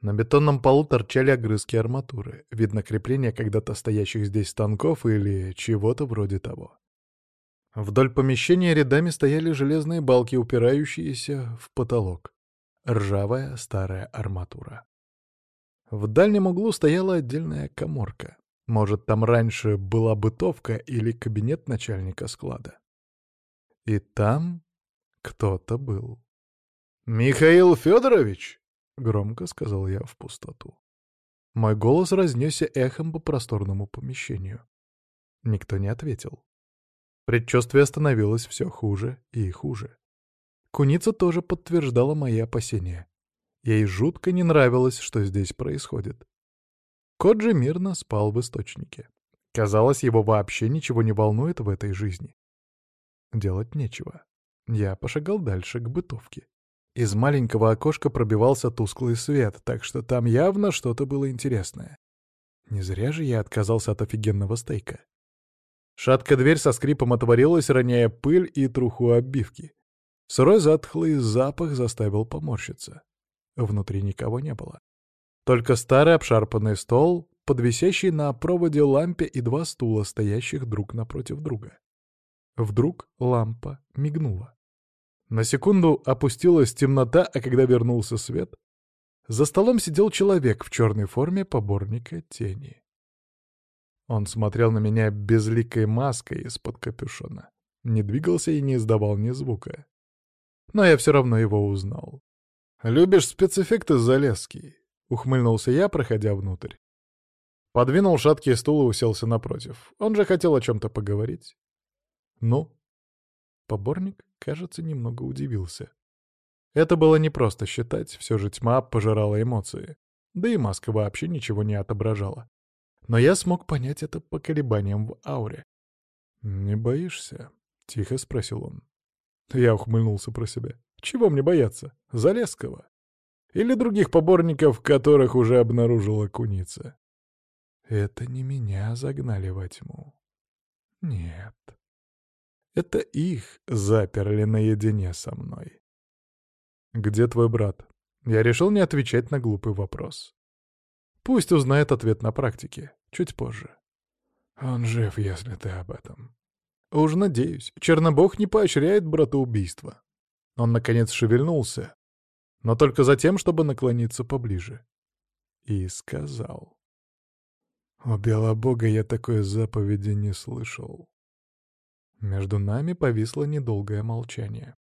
На бетонном полу торчали огрызки арматуры, видно крепления когда-то стоящих здесь станков или чего-то вроде того. Вдоль помещения рядами стояли железные балки, упирающиеся в потолок. Ржавая старая арматура. В дальнем углу стояла отдельная коморка. Может, там раньше была бытовка или кабинет начальника склада. И там кто-то был. «Михаил Федорович!» — громко сказал я в пустоту. Мой голос разнесся эхом по просторному помещению. Никто не ответил. Предчувствие становилось все хуже и хуже. Куница тоже подтверждала мои опасения. Ей жутко не нравилось, что здесь происходит. Кот же мирно спал в источнике. Казалось, его вообще ничего не волнует в этой жизни. Делать нечего. Я пошагал дальше к бытовке. Из маленького окошка пробивался тусклый свет, так что там явно что-то было интересное. Не зря же я отказался от офигенного стейка. Шаткая дверь со скрипом отворилась, роняя пыль и труху обивки. Сырой затхлый запах заставил поморщиться. Внутри никого не было. Только старый обшарпанный стол, подвисящий на проводе лампе и два стула, стоящих друг напротив друга. Вдруг лампа мигнула. На секунду опустилась темнота, а когда вернулся свет, за столом сидел человек в черной форме поборника тени. Он смотрел на меня безликой маской из-под капюшона, не двигался и не издавал ни звука. Но я все равно его узнал. «Любишь спецэффекты, Залесский?» — ухмыльнулся я, проходя внутрь. Подвинул шаткий стул и уселся напротив. Он же хотел о чем-то поговорить. Ну? Поборник, кажется, немного удивился. Это было непросто считать, все же тьма пожирала эмоции. Да и маска вообще ничего не отображала. Но я смог понять это по колебаниям в ауре. «Не боишься?» — тихо спросил он. Я ухмыльнулся про себя. «Чего мне бояться? Залесского? Или других поборников, которых уже обнаружила куница?» Это не меня загнали во тьму. Нет. Это их заперли наедине со мной. «Где твой брат?» Я решил не отвечать на глупый вопрос. Пусть узнает ответ на практике, чуть позже. Он жив, если ты об этом. Уж надеюсь, Чернобог не поощряет братоубийство. Он, наконец, шевельнулся, но только за тем, чтобы наклониться поближе. И сказал. У Белобога я такой заповеди не слышал. Между нами повисло недолгое молчание.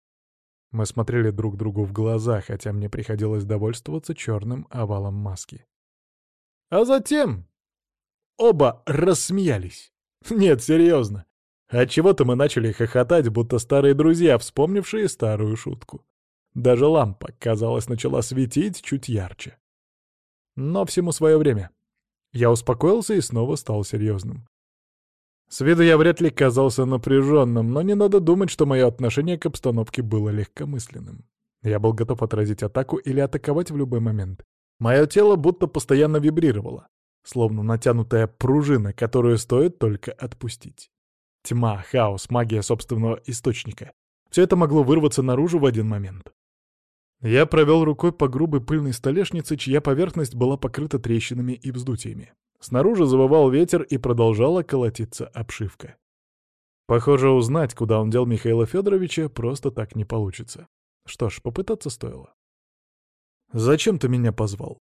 Мы смотрели друг другу в глаза, хотя мне приходилось довольствоваться черным овалом маски. А затем оба рассмеялись. Нет, серьезно. Отчего-то мы начали хохотать, будто старые друзья, вспомнившие старую шутку. Даже лампа, казалось, начала светить чуть ярче. Но всему свое время. Я успокоился и снова стал серьезным. С виду я вряд ли казался напряженным, но не надо думать, что мое отношение к обстановке было легкомысленным. Я был готов отразить атаку или атаковать в любой момент. Мое тело будто постоянно вибрировало, словно натянутая пружина, которую стоит только отпустить. Тьма, хаос, магия собственного источника. Все это могло вырваться наружу в один момент. Я провел рукой по грубой пыльной столешнице, чья поверхность была покрыта трещинами и вздутиями. Снаружи завывал ветер и продолжала колотиться обшивка. Похоже, узнать, куда он дел Михаила Федоровича, просто так не получится. Что ж, попытаться стоило. «Зачем ты меня позвал?»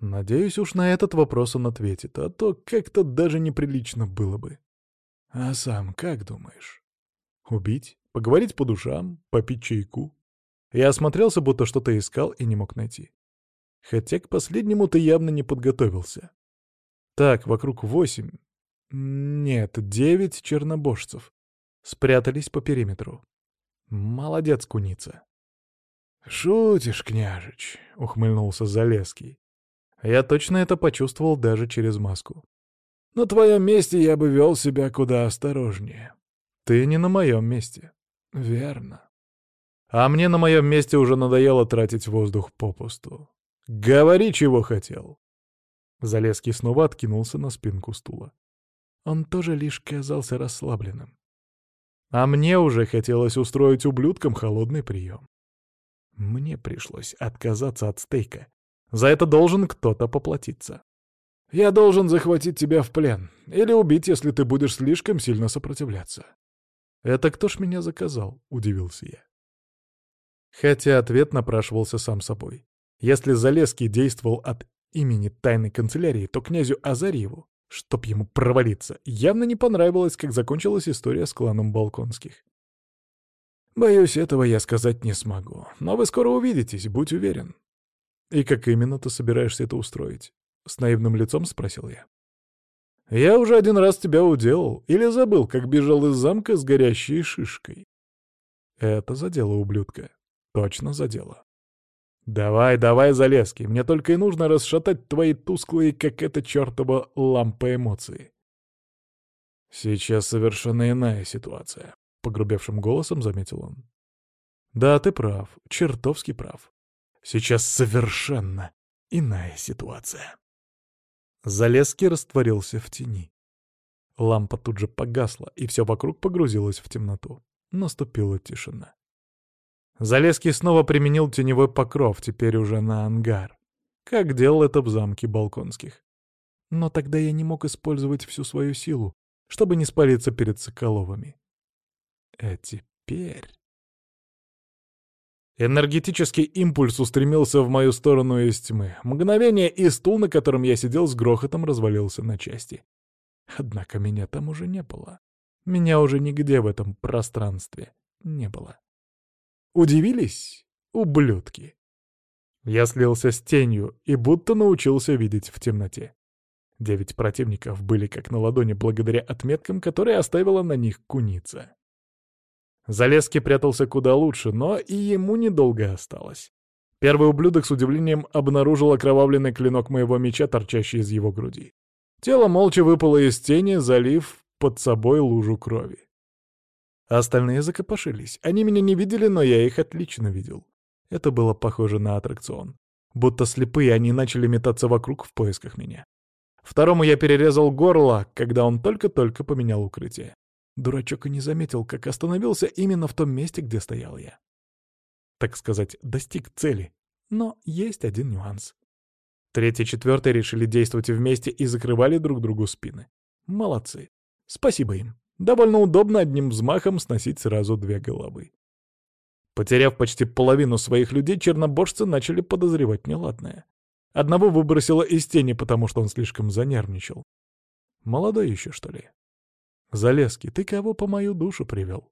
Надеюсь, уж на этот вопрос он ответит, а то как-то даже неприлично было бы. А сам как думаешь? Убить? Поговорить по душам? Попить чайку? Я осмотрелся, будто что-то искал и не мог найти. Хотя к последнему ты явно не подготовился. Так, вокруг восемь... Нет, девять чернобожцев. Спрятались по периметру. Молодец, куница. «Шутишь, княжич», — ухмыльнулся Залеский. Я точно это почувствовал даже через маску. «На твоем месте я бы вел себя куда осторожнее». «Ты не на моем месте». «Верно». «А мне на моем месте уже надоело тратить воздух попусту. Говори, чего хотел». Залезский снова откинулся на спинку стула. Он тоже лишь казался расслабленным. А мне уже хотелось устроить ублюдкам холодный прием. Мне пришлось отказаться от стейка. За это должен кто-то поплатиться. Я должен захватить тебя в плен или убить, если ты будешь слишком сильно сопротивляться. «Это кто ж меня заказал?» — удивился я. Хотя ответ напрашивался сам собой. Если Залеский действовал от имени тайной канцелярии, то князю Азарьеву, чтоб ему провалиться, явно не понравилось, как закончилась история с кланом Балконских. Боюсь, этого я сказать не смогу, но вы скоро увидитесь, будь уверен. И как именно ты собираешься это устроить? С наивным лицом спросил я. Я уже один раз тебя уделал, или забыл, как бежал из замка с горящей шишкой. Это задело ублюдка. Точно задело. «Давай, давай, Залезки, мне только и нужно расшатать твои тусклые, как эта чертова лампа эмоции». «Сейчас совершенно иная ситуация», — погрубевшим голосом заметил он. «Да, ты прав, чертовски прав. Сейчас совершенно иная ситуация». Залезки растворился в тени. Лампа тут же погасла, и все вокруг погрузилось в темноту. Наступила тишина. Залезский снова применил теневой покров, теперь уже на ангар. Как делал это в замке Балконских. Но тогда я не мог использовать всю свою силу, чтобы не спалиться перед Соколовыми. А теперь... Энергетический импульс устремился в мою сторону из тьмы. Мгновение, и стул, на котором я сидел, с грохотом развалился на части. Однако меня там уже не было. Меня уже нигде в этом пространстве не было. Удивились, ублюдки? Я слился с тенью и будто научился видеть в темноте. Девять противников были как на ладони благодаря отметкам, которые оставила на них куница. Залезки прятался куда лучше, но и ему недолго осталось. Первый ублюдок с удивлением обнаружил окровавленный клинок моего меча, торчащий из его груди. Тело молча выпало из тени, залив под собой лужу крови. Остальные закопошились. Они меня не видели, но я их отлично видел. Это было похоже на аттракцион. Будто слепые они начали метаться вокруг в поисках меня. Второму я перерезал горло, когда он только-только поменял укрытие. Дурачок и не заметил, как остановился именно в том месте, где стоял я. Так сказать, достиг цели. Но есть один нюанс. Третий и четвертый решили действовать вместе и закрывали друг другу спины. Молодцы. Спасибо им. Довольно удобно одним взмахом сносить сразу две головы. Потеряв почти половину своих людей, чернобожцы начали подозревать неладное. Одного выбросило из тени, потому что он слишком занервничал. Молодой еще, что ли? Залезки, ты кого по мою душу привел?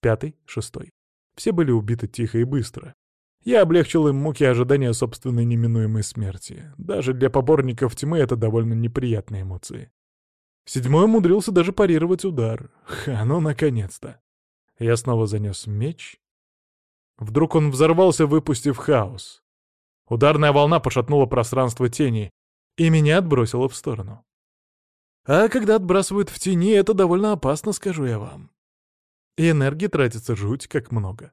Пятый, шестой. Все были убиты тихо и быстро. Я облегчил им муки ожидания собственной неминуемой смерти. Даже для поборников тьмы это довольно неприятные эмоции. Седьмой умудрился даже парировать удар. Ха, ну наконец-то. Я снова занес меч. Вдруг он взорвался, выпустив хаос. Ударная волна пошатнула пространство тени, и меня отбросило в сторону. А когда отбрасывают в тени, это довольно опасно, скажу я вам. И энергии тратится жуть как много.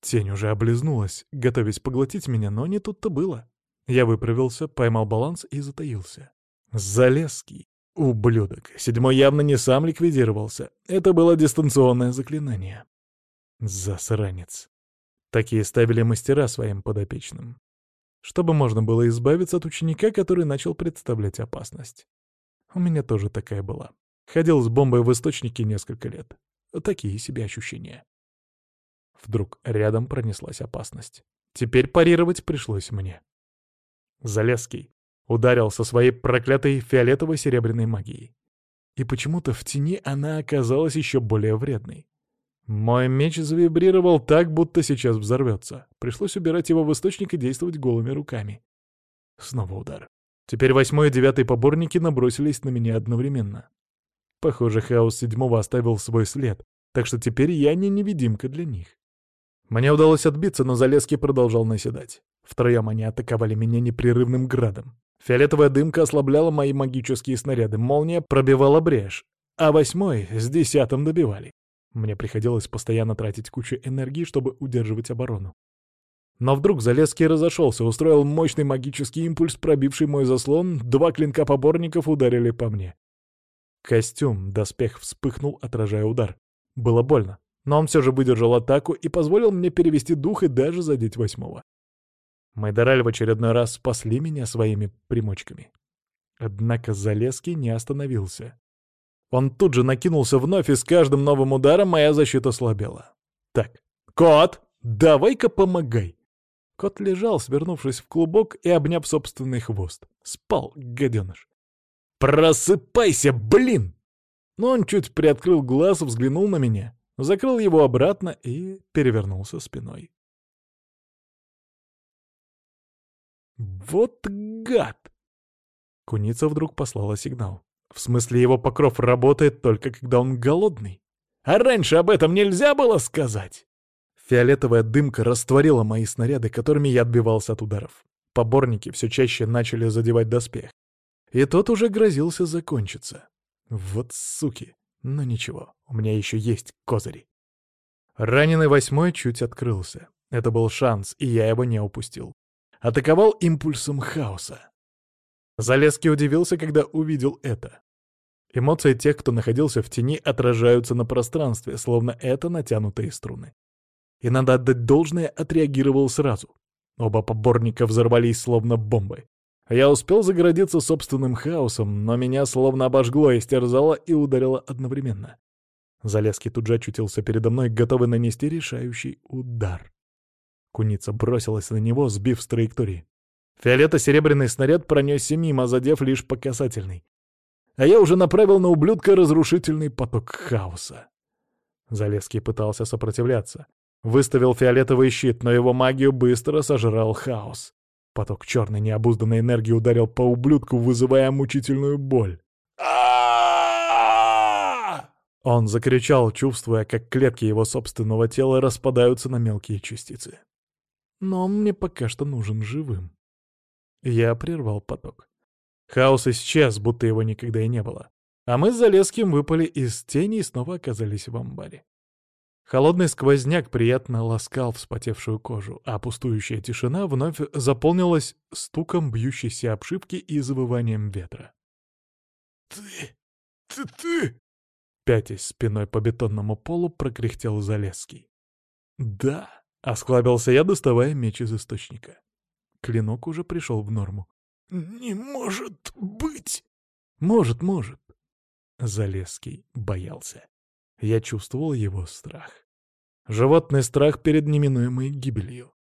Тень уже облизнулась, готовясь поглотить меня, но не тут-то было. Я выправился, поймал баланс и затаился. Залезский. Ублюдок. Седьмой явно не сам ликвидировался. Это было дистанционное заклинание. Засранец. Такие ставили мастера своим подопечным. Чтобы можно было избавиться от ученика, который начал представлять опасность. У меня тоже такая была. Ходил с бомбой в источнике несколько лет. Такие себе ощущения. Вдруг рядом пронеслась опасность. Теперь парировать пришлось мне. Залезский ударил со своей проклятой фиолетово-серебряной магией. И почему-то в тени она оказалась еще более вредной. Мой меч завибрировал так, будто сейчас взорвется. Пришлось убирать его в источник и действовать голыми руками. Снова удар. Теперь восьмой и девятый поборники набросились на меня одновременно. Похоже, хаос седьмого оставил свой след, так что теперь я не невидимка для них. Мне удалось отбиться, но Залеский продолжал наседать. Втроем они атаковали меня непрерывным градом. Фиолетовая дымка ослабляла мои магические снаряды, молния пробивала брешь, а восьмой с десятым добивали. Мне приходилось постоянно тратить кучу энергии, чтобы удерживать оборону. Но вдруг Залезский разошелся, устроил мощный магический импульс, пробивший мой заслон, два клинка поборников ударили по мне. Костюм, доспех вспыхнул, отражая удар. Было больно, но он все же выдержал атаку и позволил мне перевести дух и даже задеть восьмого. Майдораль в очередной раз спасли меня своими примочками. Однако Залеский не остановился. Он тут же накинулся вновь, и с каждым новым ударом моя защита слабела. «Так, кот, давай-ка помогай!» Кот лежал, свернувшись в клубок и обняв собственный хвост. Спал, гаденыш. «Просыпайся, блин!» Но он чуть приоткрыл глаз, взглянул на меня, закрыл его обратно и перевернулся спиной. «Вот гад!» Куница вдруг послала сигнал. В смысле, его покров работает только когда он голодный. А раньше об этом нельзя было сказать. Фиолетовая дымка растворила мои снаряды, которыми я отбивался от ударов. Поборники все чаще начали задевать доспех. И тот уже грозился закончиться. Вот суки. Но ничего, у меня еще есть козыри. Раненый восьмой чуть открылся. Это был шанс, и я его не упустил. Атаковал импульсом хаоса. Залезский удивился, когда увидел это. Эмоции тех, кто находился в тени, отражаются на пространстве, словно это натянутые струны. И надо отдать должное, отреагировал сразу. Оба поборника взорвались, словно бомбы. Я успел загородиться собственным хаосом, но меня словно обожгло, истерзало и ударило одновременно. Залезки тут же очутился передо мной, готовый нанести решающий удар. Куница бросилась на него, сбив с траектории. Фиолето-серебряный снаряд пронесся мимо, задев лишь по касательной. А я уже направил на ублюдка разрушительный поток хаоса. Залезский пытался сопротивляться. Выставил фиолетовый щит, но его магию быстро сожрал хаос. Поток черной необузданной энергии ударил по ублюдку, вызывая мучительную боль. Он закричал, чувствуя, как клетки его собственного тела распадаются на мелкие частицы. Но он мне пока что нужен живым. Я прервал поток. Хаос исчез, будто его никогда и не было. А мы с Залеским выпали из тени и снова оказались в амбаре. Холодный сквозняк приятно ласкал вспотевшую кожу, а пустующая тишина вновь заполнилась стуком бьющейся обшивки и завыванием ветра. «Ты... ты... ты...» Пятясь спиной по бетонному полу, прокряхтел Залесский. «Да», — осклабился я, доставая меч из источника. Клинок уже пришел в норму. «Не может быть!» «Может, может». Залесский боялся. Я чувствовал его страх. Животный страх перед неминуемой гибелью.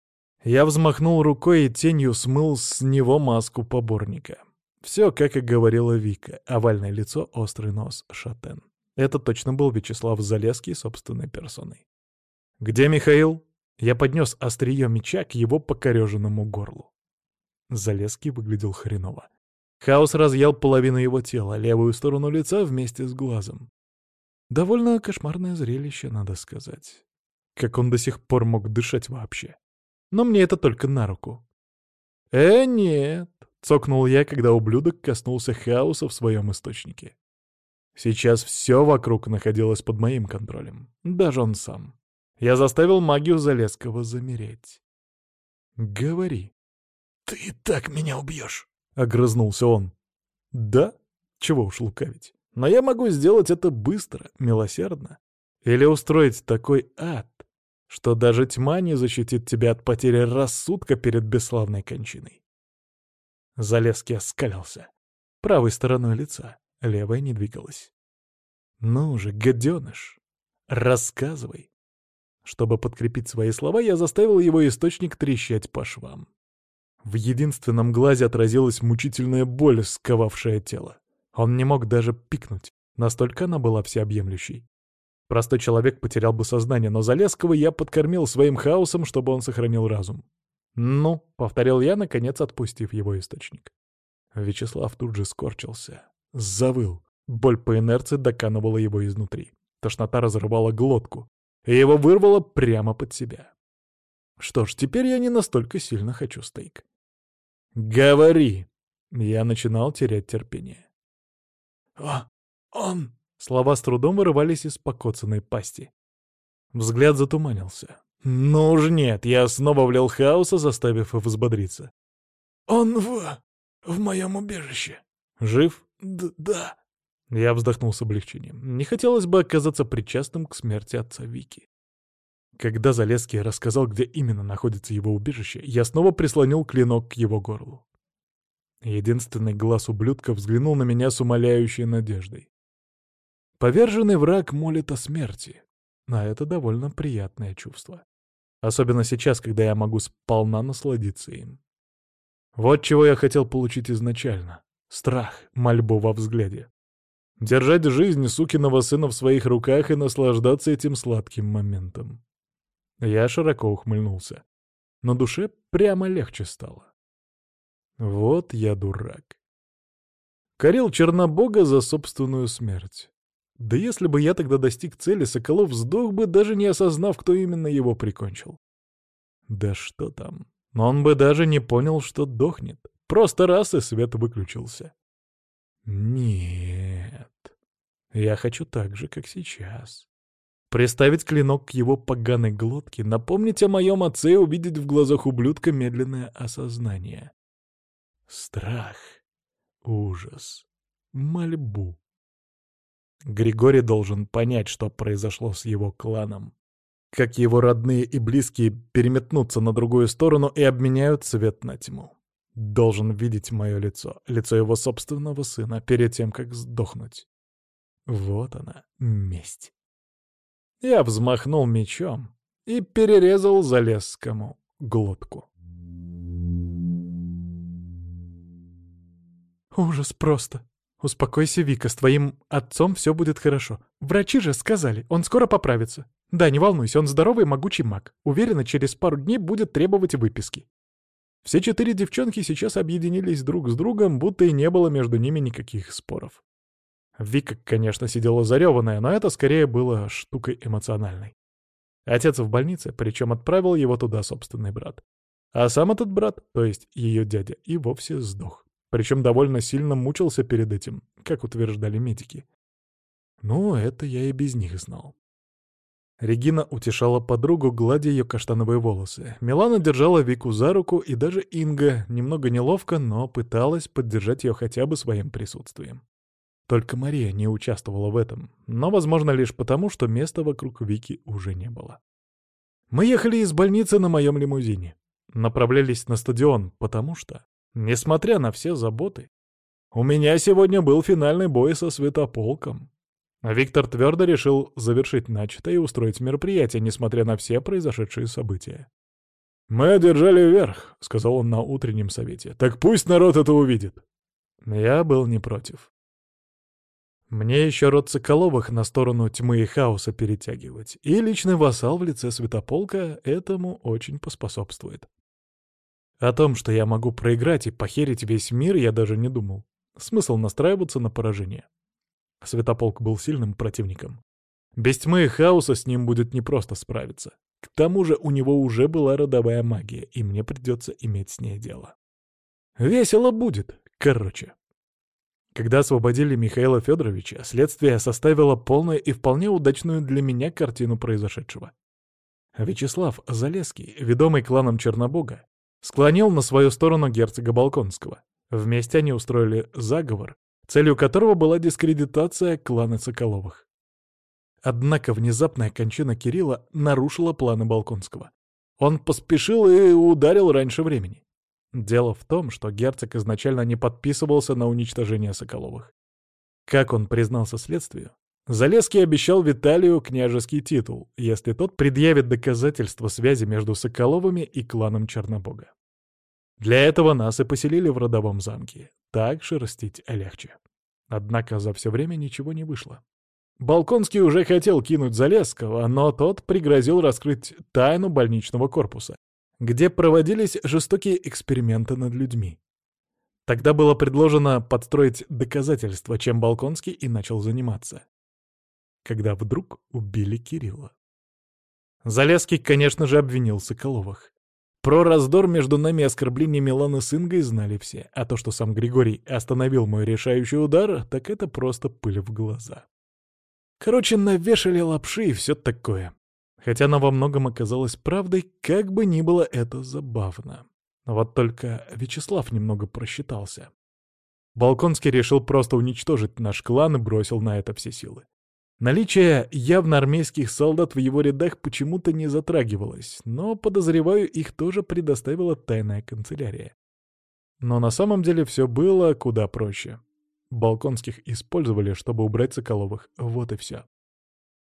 Я взмахнул рукой и тенью смыл с него маску поборника. Все, как и говорила Вика. Овальное лицо, острый нос, шатен. Это точно был Вячеслав Залеский собственной персоной. «Где Михаил?» Я поднес острие меча к его покореженному горлу. Залеский выглядел хреново. Хаос разъел половину его тела, левую сторону лица вместе с глазом. Довольно кошмарное зрелище, надо сказать. Как он до сих пор мог дышать вообще. Но мне это только на руку. «Э, нет!» — цокнул я, когда ублюдок коснулся хаоса в своем источнике. Сейчас все вокруг находилось под моим контролем, даже он сам. Я заставил магию Залесского замереть. «Говори». «Ты так меня убьешь!» — огрызнулся он. «Да? Чего уж лукавить. Но я могу сделать это быстро, милосердно. Или устроить такой ад, что даже тьма не защитит тебя от потери рассудка перед бесславной кончиной. Залезки оскалился. Правой стороной лица, левая не двигалась. «Ну же, гаденыш, рассказывай». Чтобы подкрепить свои слова, я заставил его источник трещать по швам. В единственном глазе отразилась мучительная боль, сковавшая тело. Он не мог даже пикнуть, настолько она была всеобъемлющей. Простой человек потерял бы сознание, но Залесского я подкормил своим хаосом, чтобы он сохранил разум. «Ну», — повторил я, наконец отпустив его источник. Вячеслав тут же скорчился. Завыл. Боль по инерции доканывала его изнутри. Тошнота разрывала глотку, и его вырвало прямо под себя. Что ж, теперь я не настолько сильно хочу стейк. «Говори!» Я начинал терять терпение. «О, он...» Слова с трудом вырывались из покоцанной пасти. Взгляд затуманился. «Ну уж нет, я снова влил хаоса, заставив его взбодриться. «Он в... в моем убежище». «Жив?» Д «Да». Я вздохнул с облегчением. Не хотелось бы оказаться причастным к смерти отца Вики. Когда Залеский рассказал, где именно находится его убежище, я снова прислонил клинок к его горлу. Единственный глаз ублюдка взглянул на меня с умоляющей надеждой. Поверженный враг молит о смерти, а это довольно приятное чувство. Особенно сейчас, когда я могу сполна насладиться им. Вот чего я хотел получить изначально. Страх, мольбу во взгляде. Держать жизнь сукиного сына в своих руках и наслаждаться этим сладким моментом. Я широко ухмыльнулся. На душе прямо легче стало. Вот я дурак. Корил Чернобога за собственную смерть. Да если бы я тогда достиг цели, Соколов сдох бы, даже не осознав, кто именно его прикончил. Да что там. Он бы даже не понял, что дохнет. Просто раз и свет выключился. Нет. Я хочу так же, как сейчас. Приставить клинок к его поганой глотке, напомнить о моем отце и увидеть в глазах ублюдка медленное осознание. Страх, ужас, мольбу. Григорий должен понять, что произошло с его кланом. Как его родные и близкие переметнутся на другую сторону и обменяют свет на тьму. Должен видеть мое лицо, лицо его собственного сына, перед тем, как сдохнуть. Вот она, месть. Я взмахнул мечом и перерезал Залесскому глотку. «Ужас просто. Успокойся, Вика, с твоим отцом все будет хорошо. Врачи же сказали, он скоро поправится. Да, не волнуйся, он здоровый могучий маг. Уверена, через пару дней будет требовать выписки. Все четыре девчонки сейчас объединились друг с другом, будто и не было между ними никаких споров. Вика, конечно, сидела зареванная, но это скорее было штукой эмоциональной. Отец в больнице, причем отправил его туда собственный брат. А сам этот брат, то есть ее дядя, и вовсе сдох. Причем довольно сильно мучился перед этим, как утверждали медики. Ну, это я и без них знал. Регина утешала подругу, гладя ее каштановые волосы. Милана держала Вику за руку, и даже Инга, немного неловко, но пыталась поддержать ее хотя бы своим присутствием. Только Мария не участвовала в этом, но, возможно, лишь потому, что места вокруг Вики уже не было. Мы ехали из больницы на моем лимузине. Направлялись на стадион, потому что, несмотря на все заботы, у меня сегодня был финальный бой со Светополком. Виктор твердо решил завершить начатое и устроить мероприятие, несмотря на все произошедшие события. «Мы одержали верх», — сказал он на утреннем совете. «Так пусть народ это увидит». Я был не против. Мне еще род Соколовых на сторону тьмы и хаоса перетягивать, и личный вассал в лице Святополка этому очень поспособствует. О том, что я могу проиграть и похерить весь мир, я даже не думал. Смысл настраиваться на поражение. Святополк был сильным противником. Без тьмы и хаоса с ним будет непросто справиться. К тому же у него уже была родовая магия, и мне придется иметь с ней дело. Весело будет, короче. Когда освободили Михаила Федоровича, следствие составило полную и вполне удачную для меня картину произошедшего. Вячеслав Залеский, ведомый кланом Чернобога, склонил на свою сторону герцога Балконского. Вместе они устроили заговор, целью которого была дискредитация клана Соколовых. Однако внезапная кончина Кирилла нарушила планы Балконского. Он поспешил и ударил раньше времени. Дело в том, что герцог изначально не подписывался на уничтожение Соколовых. Как он признался следствию, Залеский обещал Виталию княжеский титул, если тот предъявит доказательства связи между Соколовыми и кланом Чернобога. Для этого нас и поселили в родовом замке. Так шерстить легче. Однако за все время ничего не вышло. Балконский уже хотел кинуть Залесского, но тот пригрозил раскрыть тайну больничного корпуса, где проводились жестокие эксперименты над людьми. Тогда было предложено подстроить доказательства, чем Балконский и начал заниматься. Когда вдруг убили Кирилла. Залеский, конечно же, обвинил Соколовых. Про раздор между нами и оскорбление Миланы с Ингой знали все, а то, что сам Григорий остановил мой решающий удар, так это просто пыль в глаза. Короче, навешали лапши и все такое. Хотя она во многом оказалась правдой, как бы ни было это забавно. Вот только Вячеслав немного просчитался. Балконский решил просто уничтожить наш клан и бросил на это все силы. Наличие явно армейских солдат в его рядах почему-то не затрагивалось, но, подозреваю, их тоже предоставила тайная канцелярия. Но на самом деле все было куда проще. Балконских использовали, чтобы убрать Соколовых, вот и все.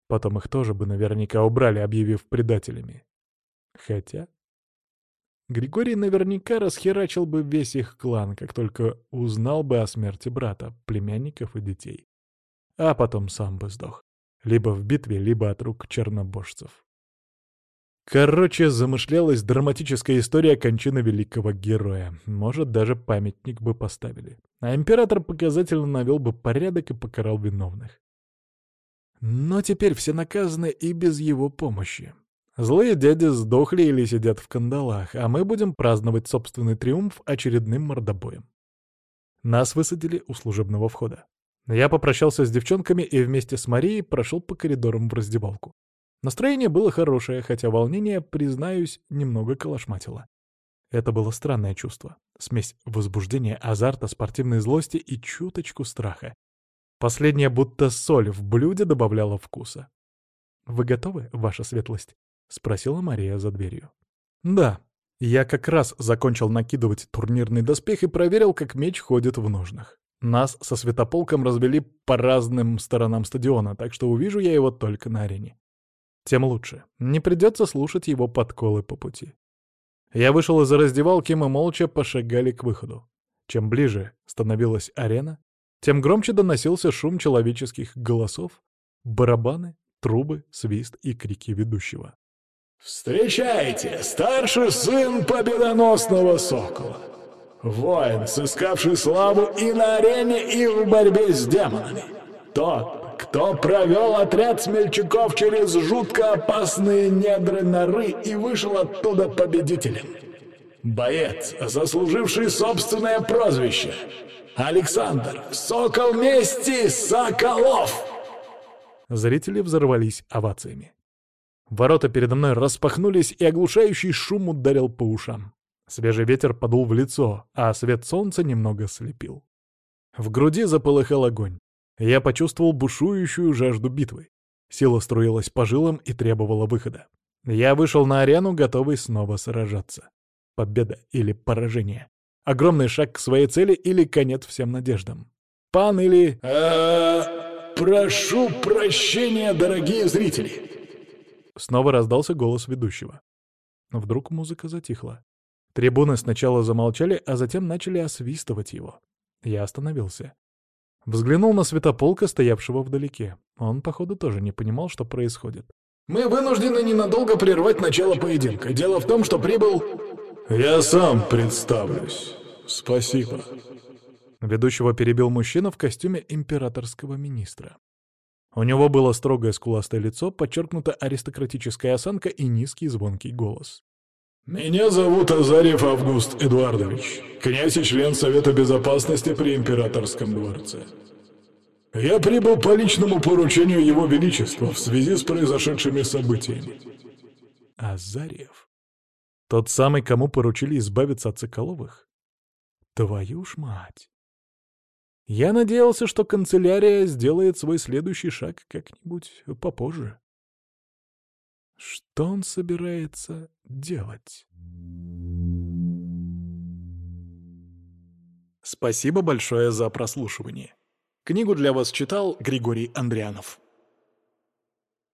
Потом их тоже бы наверняка убрали, объявив предателями. Хотя... Григорий наверняка расхерачил бы весь их клан, как только узнал бы о смерти брата, племянников и детей. А потом сам бы сдох. Либо в битве, либо от рук чернобожцев. Короче, замышлялась драматическая история кончины великого героя. Может, даже памятник бы поставили. А император показательно навел бы порядок и покарал виновных. Но теперь все наказаны и без его помощи. Злые дяди сдохли или сидят в кандалах, а мы будем праздновать собственный триумф очередным мордобоем. Нас высадили у служебного входа. Я попрощался с девчонками и вместе с Марией прошел по коридорам в раздевалку. Настроение было хорошее, хотя волнение, признаюсь, немного колошматило. Это было странное чувство. Смесь возбуждения, азарта, спортивной злости и чуточку страха. Последняя будто соль в блюде добавляла вкуса. «Вы готовы, ваша светлость?» — спросила Мария за дверью. «Да. Я как раз закончил накидывать турнирный доспех и проверил, как меч ходит в ножнах. Нас со светополком развели по разным сторонам стадиона, так что увижу я его только на арене. Тем лучше. Не придется слушать его подколы по пути. Я вышел из раздевалки, мы молча пошагали к выходу. Чем ближе становилась арена, тем громче доносился шум человеческих голосов, барабаны, трубы, свист и крики ведущего. «Встречайте, старший сын победоносного сокола, воин, сыскавший славу и на арене, и в борьбе с демонами, тот, кто провел отряд смельчаков через жутко опасные недры норы и вышел оттуда победителем. Боец, заслуживший собственное прозвище. Александр, сокол мести Соколов!» Зрители взорвались овациями. Ворота передо мной распахнулись, и оглушающий шум ударил по ушам. Свежий ветер подул в лицо, а свет солнца немного слепил. В груди заполыхал огонь. Я почувствовал бушующую жажду битвы. Сила струилась по жилам и требовала выхода. Я вышел на арену, готовый снова сражаться. Победа или поражение. Огромный шаг к своей цели или конец всем надеждам. Пан или... «А, прошу прощения, дорогие зрители!» Снова раздался голос ведущего. Вдруг музыка затихла. Трибуны сначала замолчали, а затем начали освистывать его. Я остановился. Взглянул на Святополка, стоявшего вдалеке. Он, походу, тоже не понимал, что происходит. «Мы вынуждены ненадолго прервать начало поединка. Дело в том, что прибыл...» «Я сам представлюсь. Спасибо». Ведущего перебил мужчина в костюме императорского министра. У него было строгое скуластое лицо, подчеркнута аристократическая осанка и низкий звонкий голос. «Меня зовут Азарьев Август Эдуардович, князь и член Совета Безопасности при Императорском дворце. Я прибыл по личному поручению Его Величества в связи с произошедшими событиями». Азарьев? Тот самый, кому поручили избавиться от Соколовых? Твою ж мать! Я надеялся, что канцелярия сделает свой следующий шаг как-нибудь попозже. Что он собирается делать? Спасибо большое за прослушивание. Книгу для вас читал Григорий Андрианов.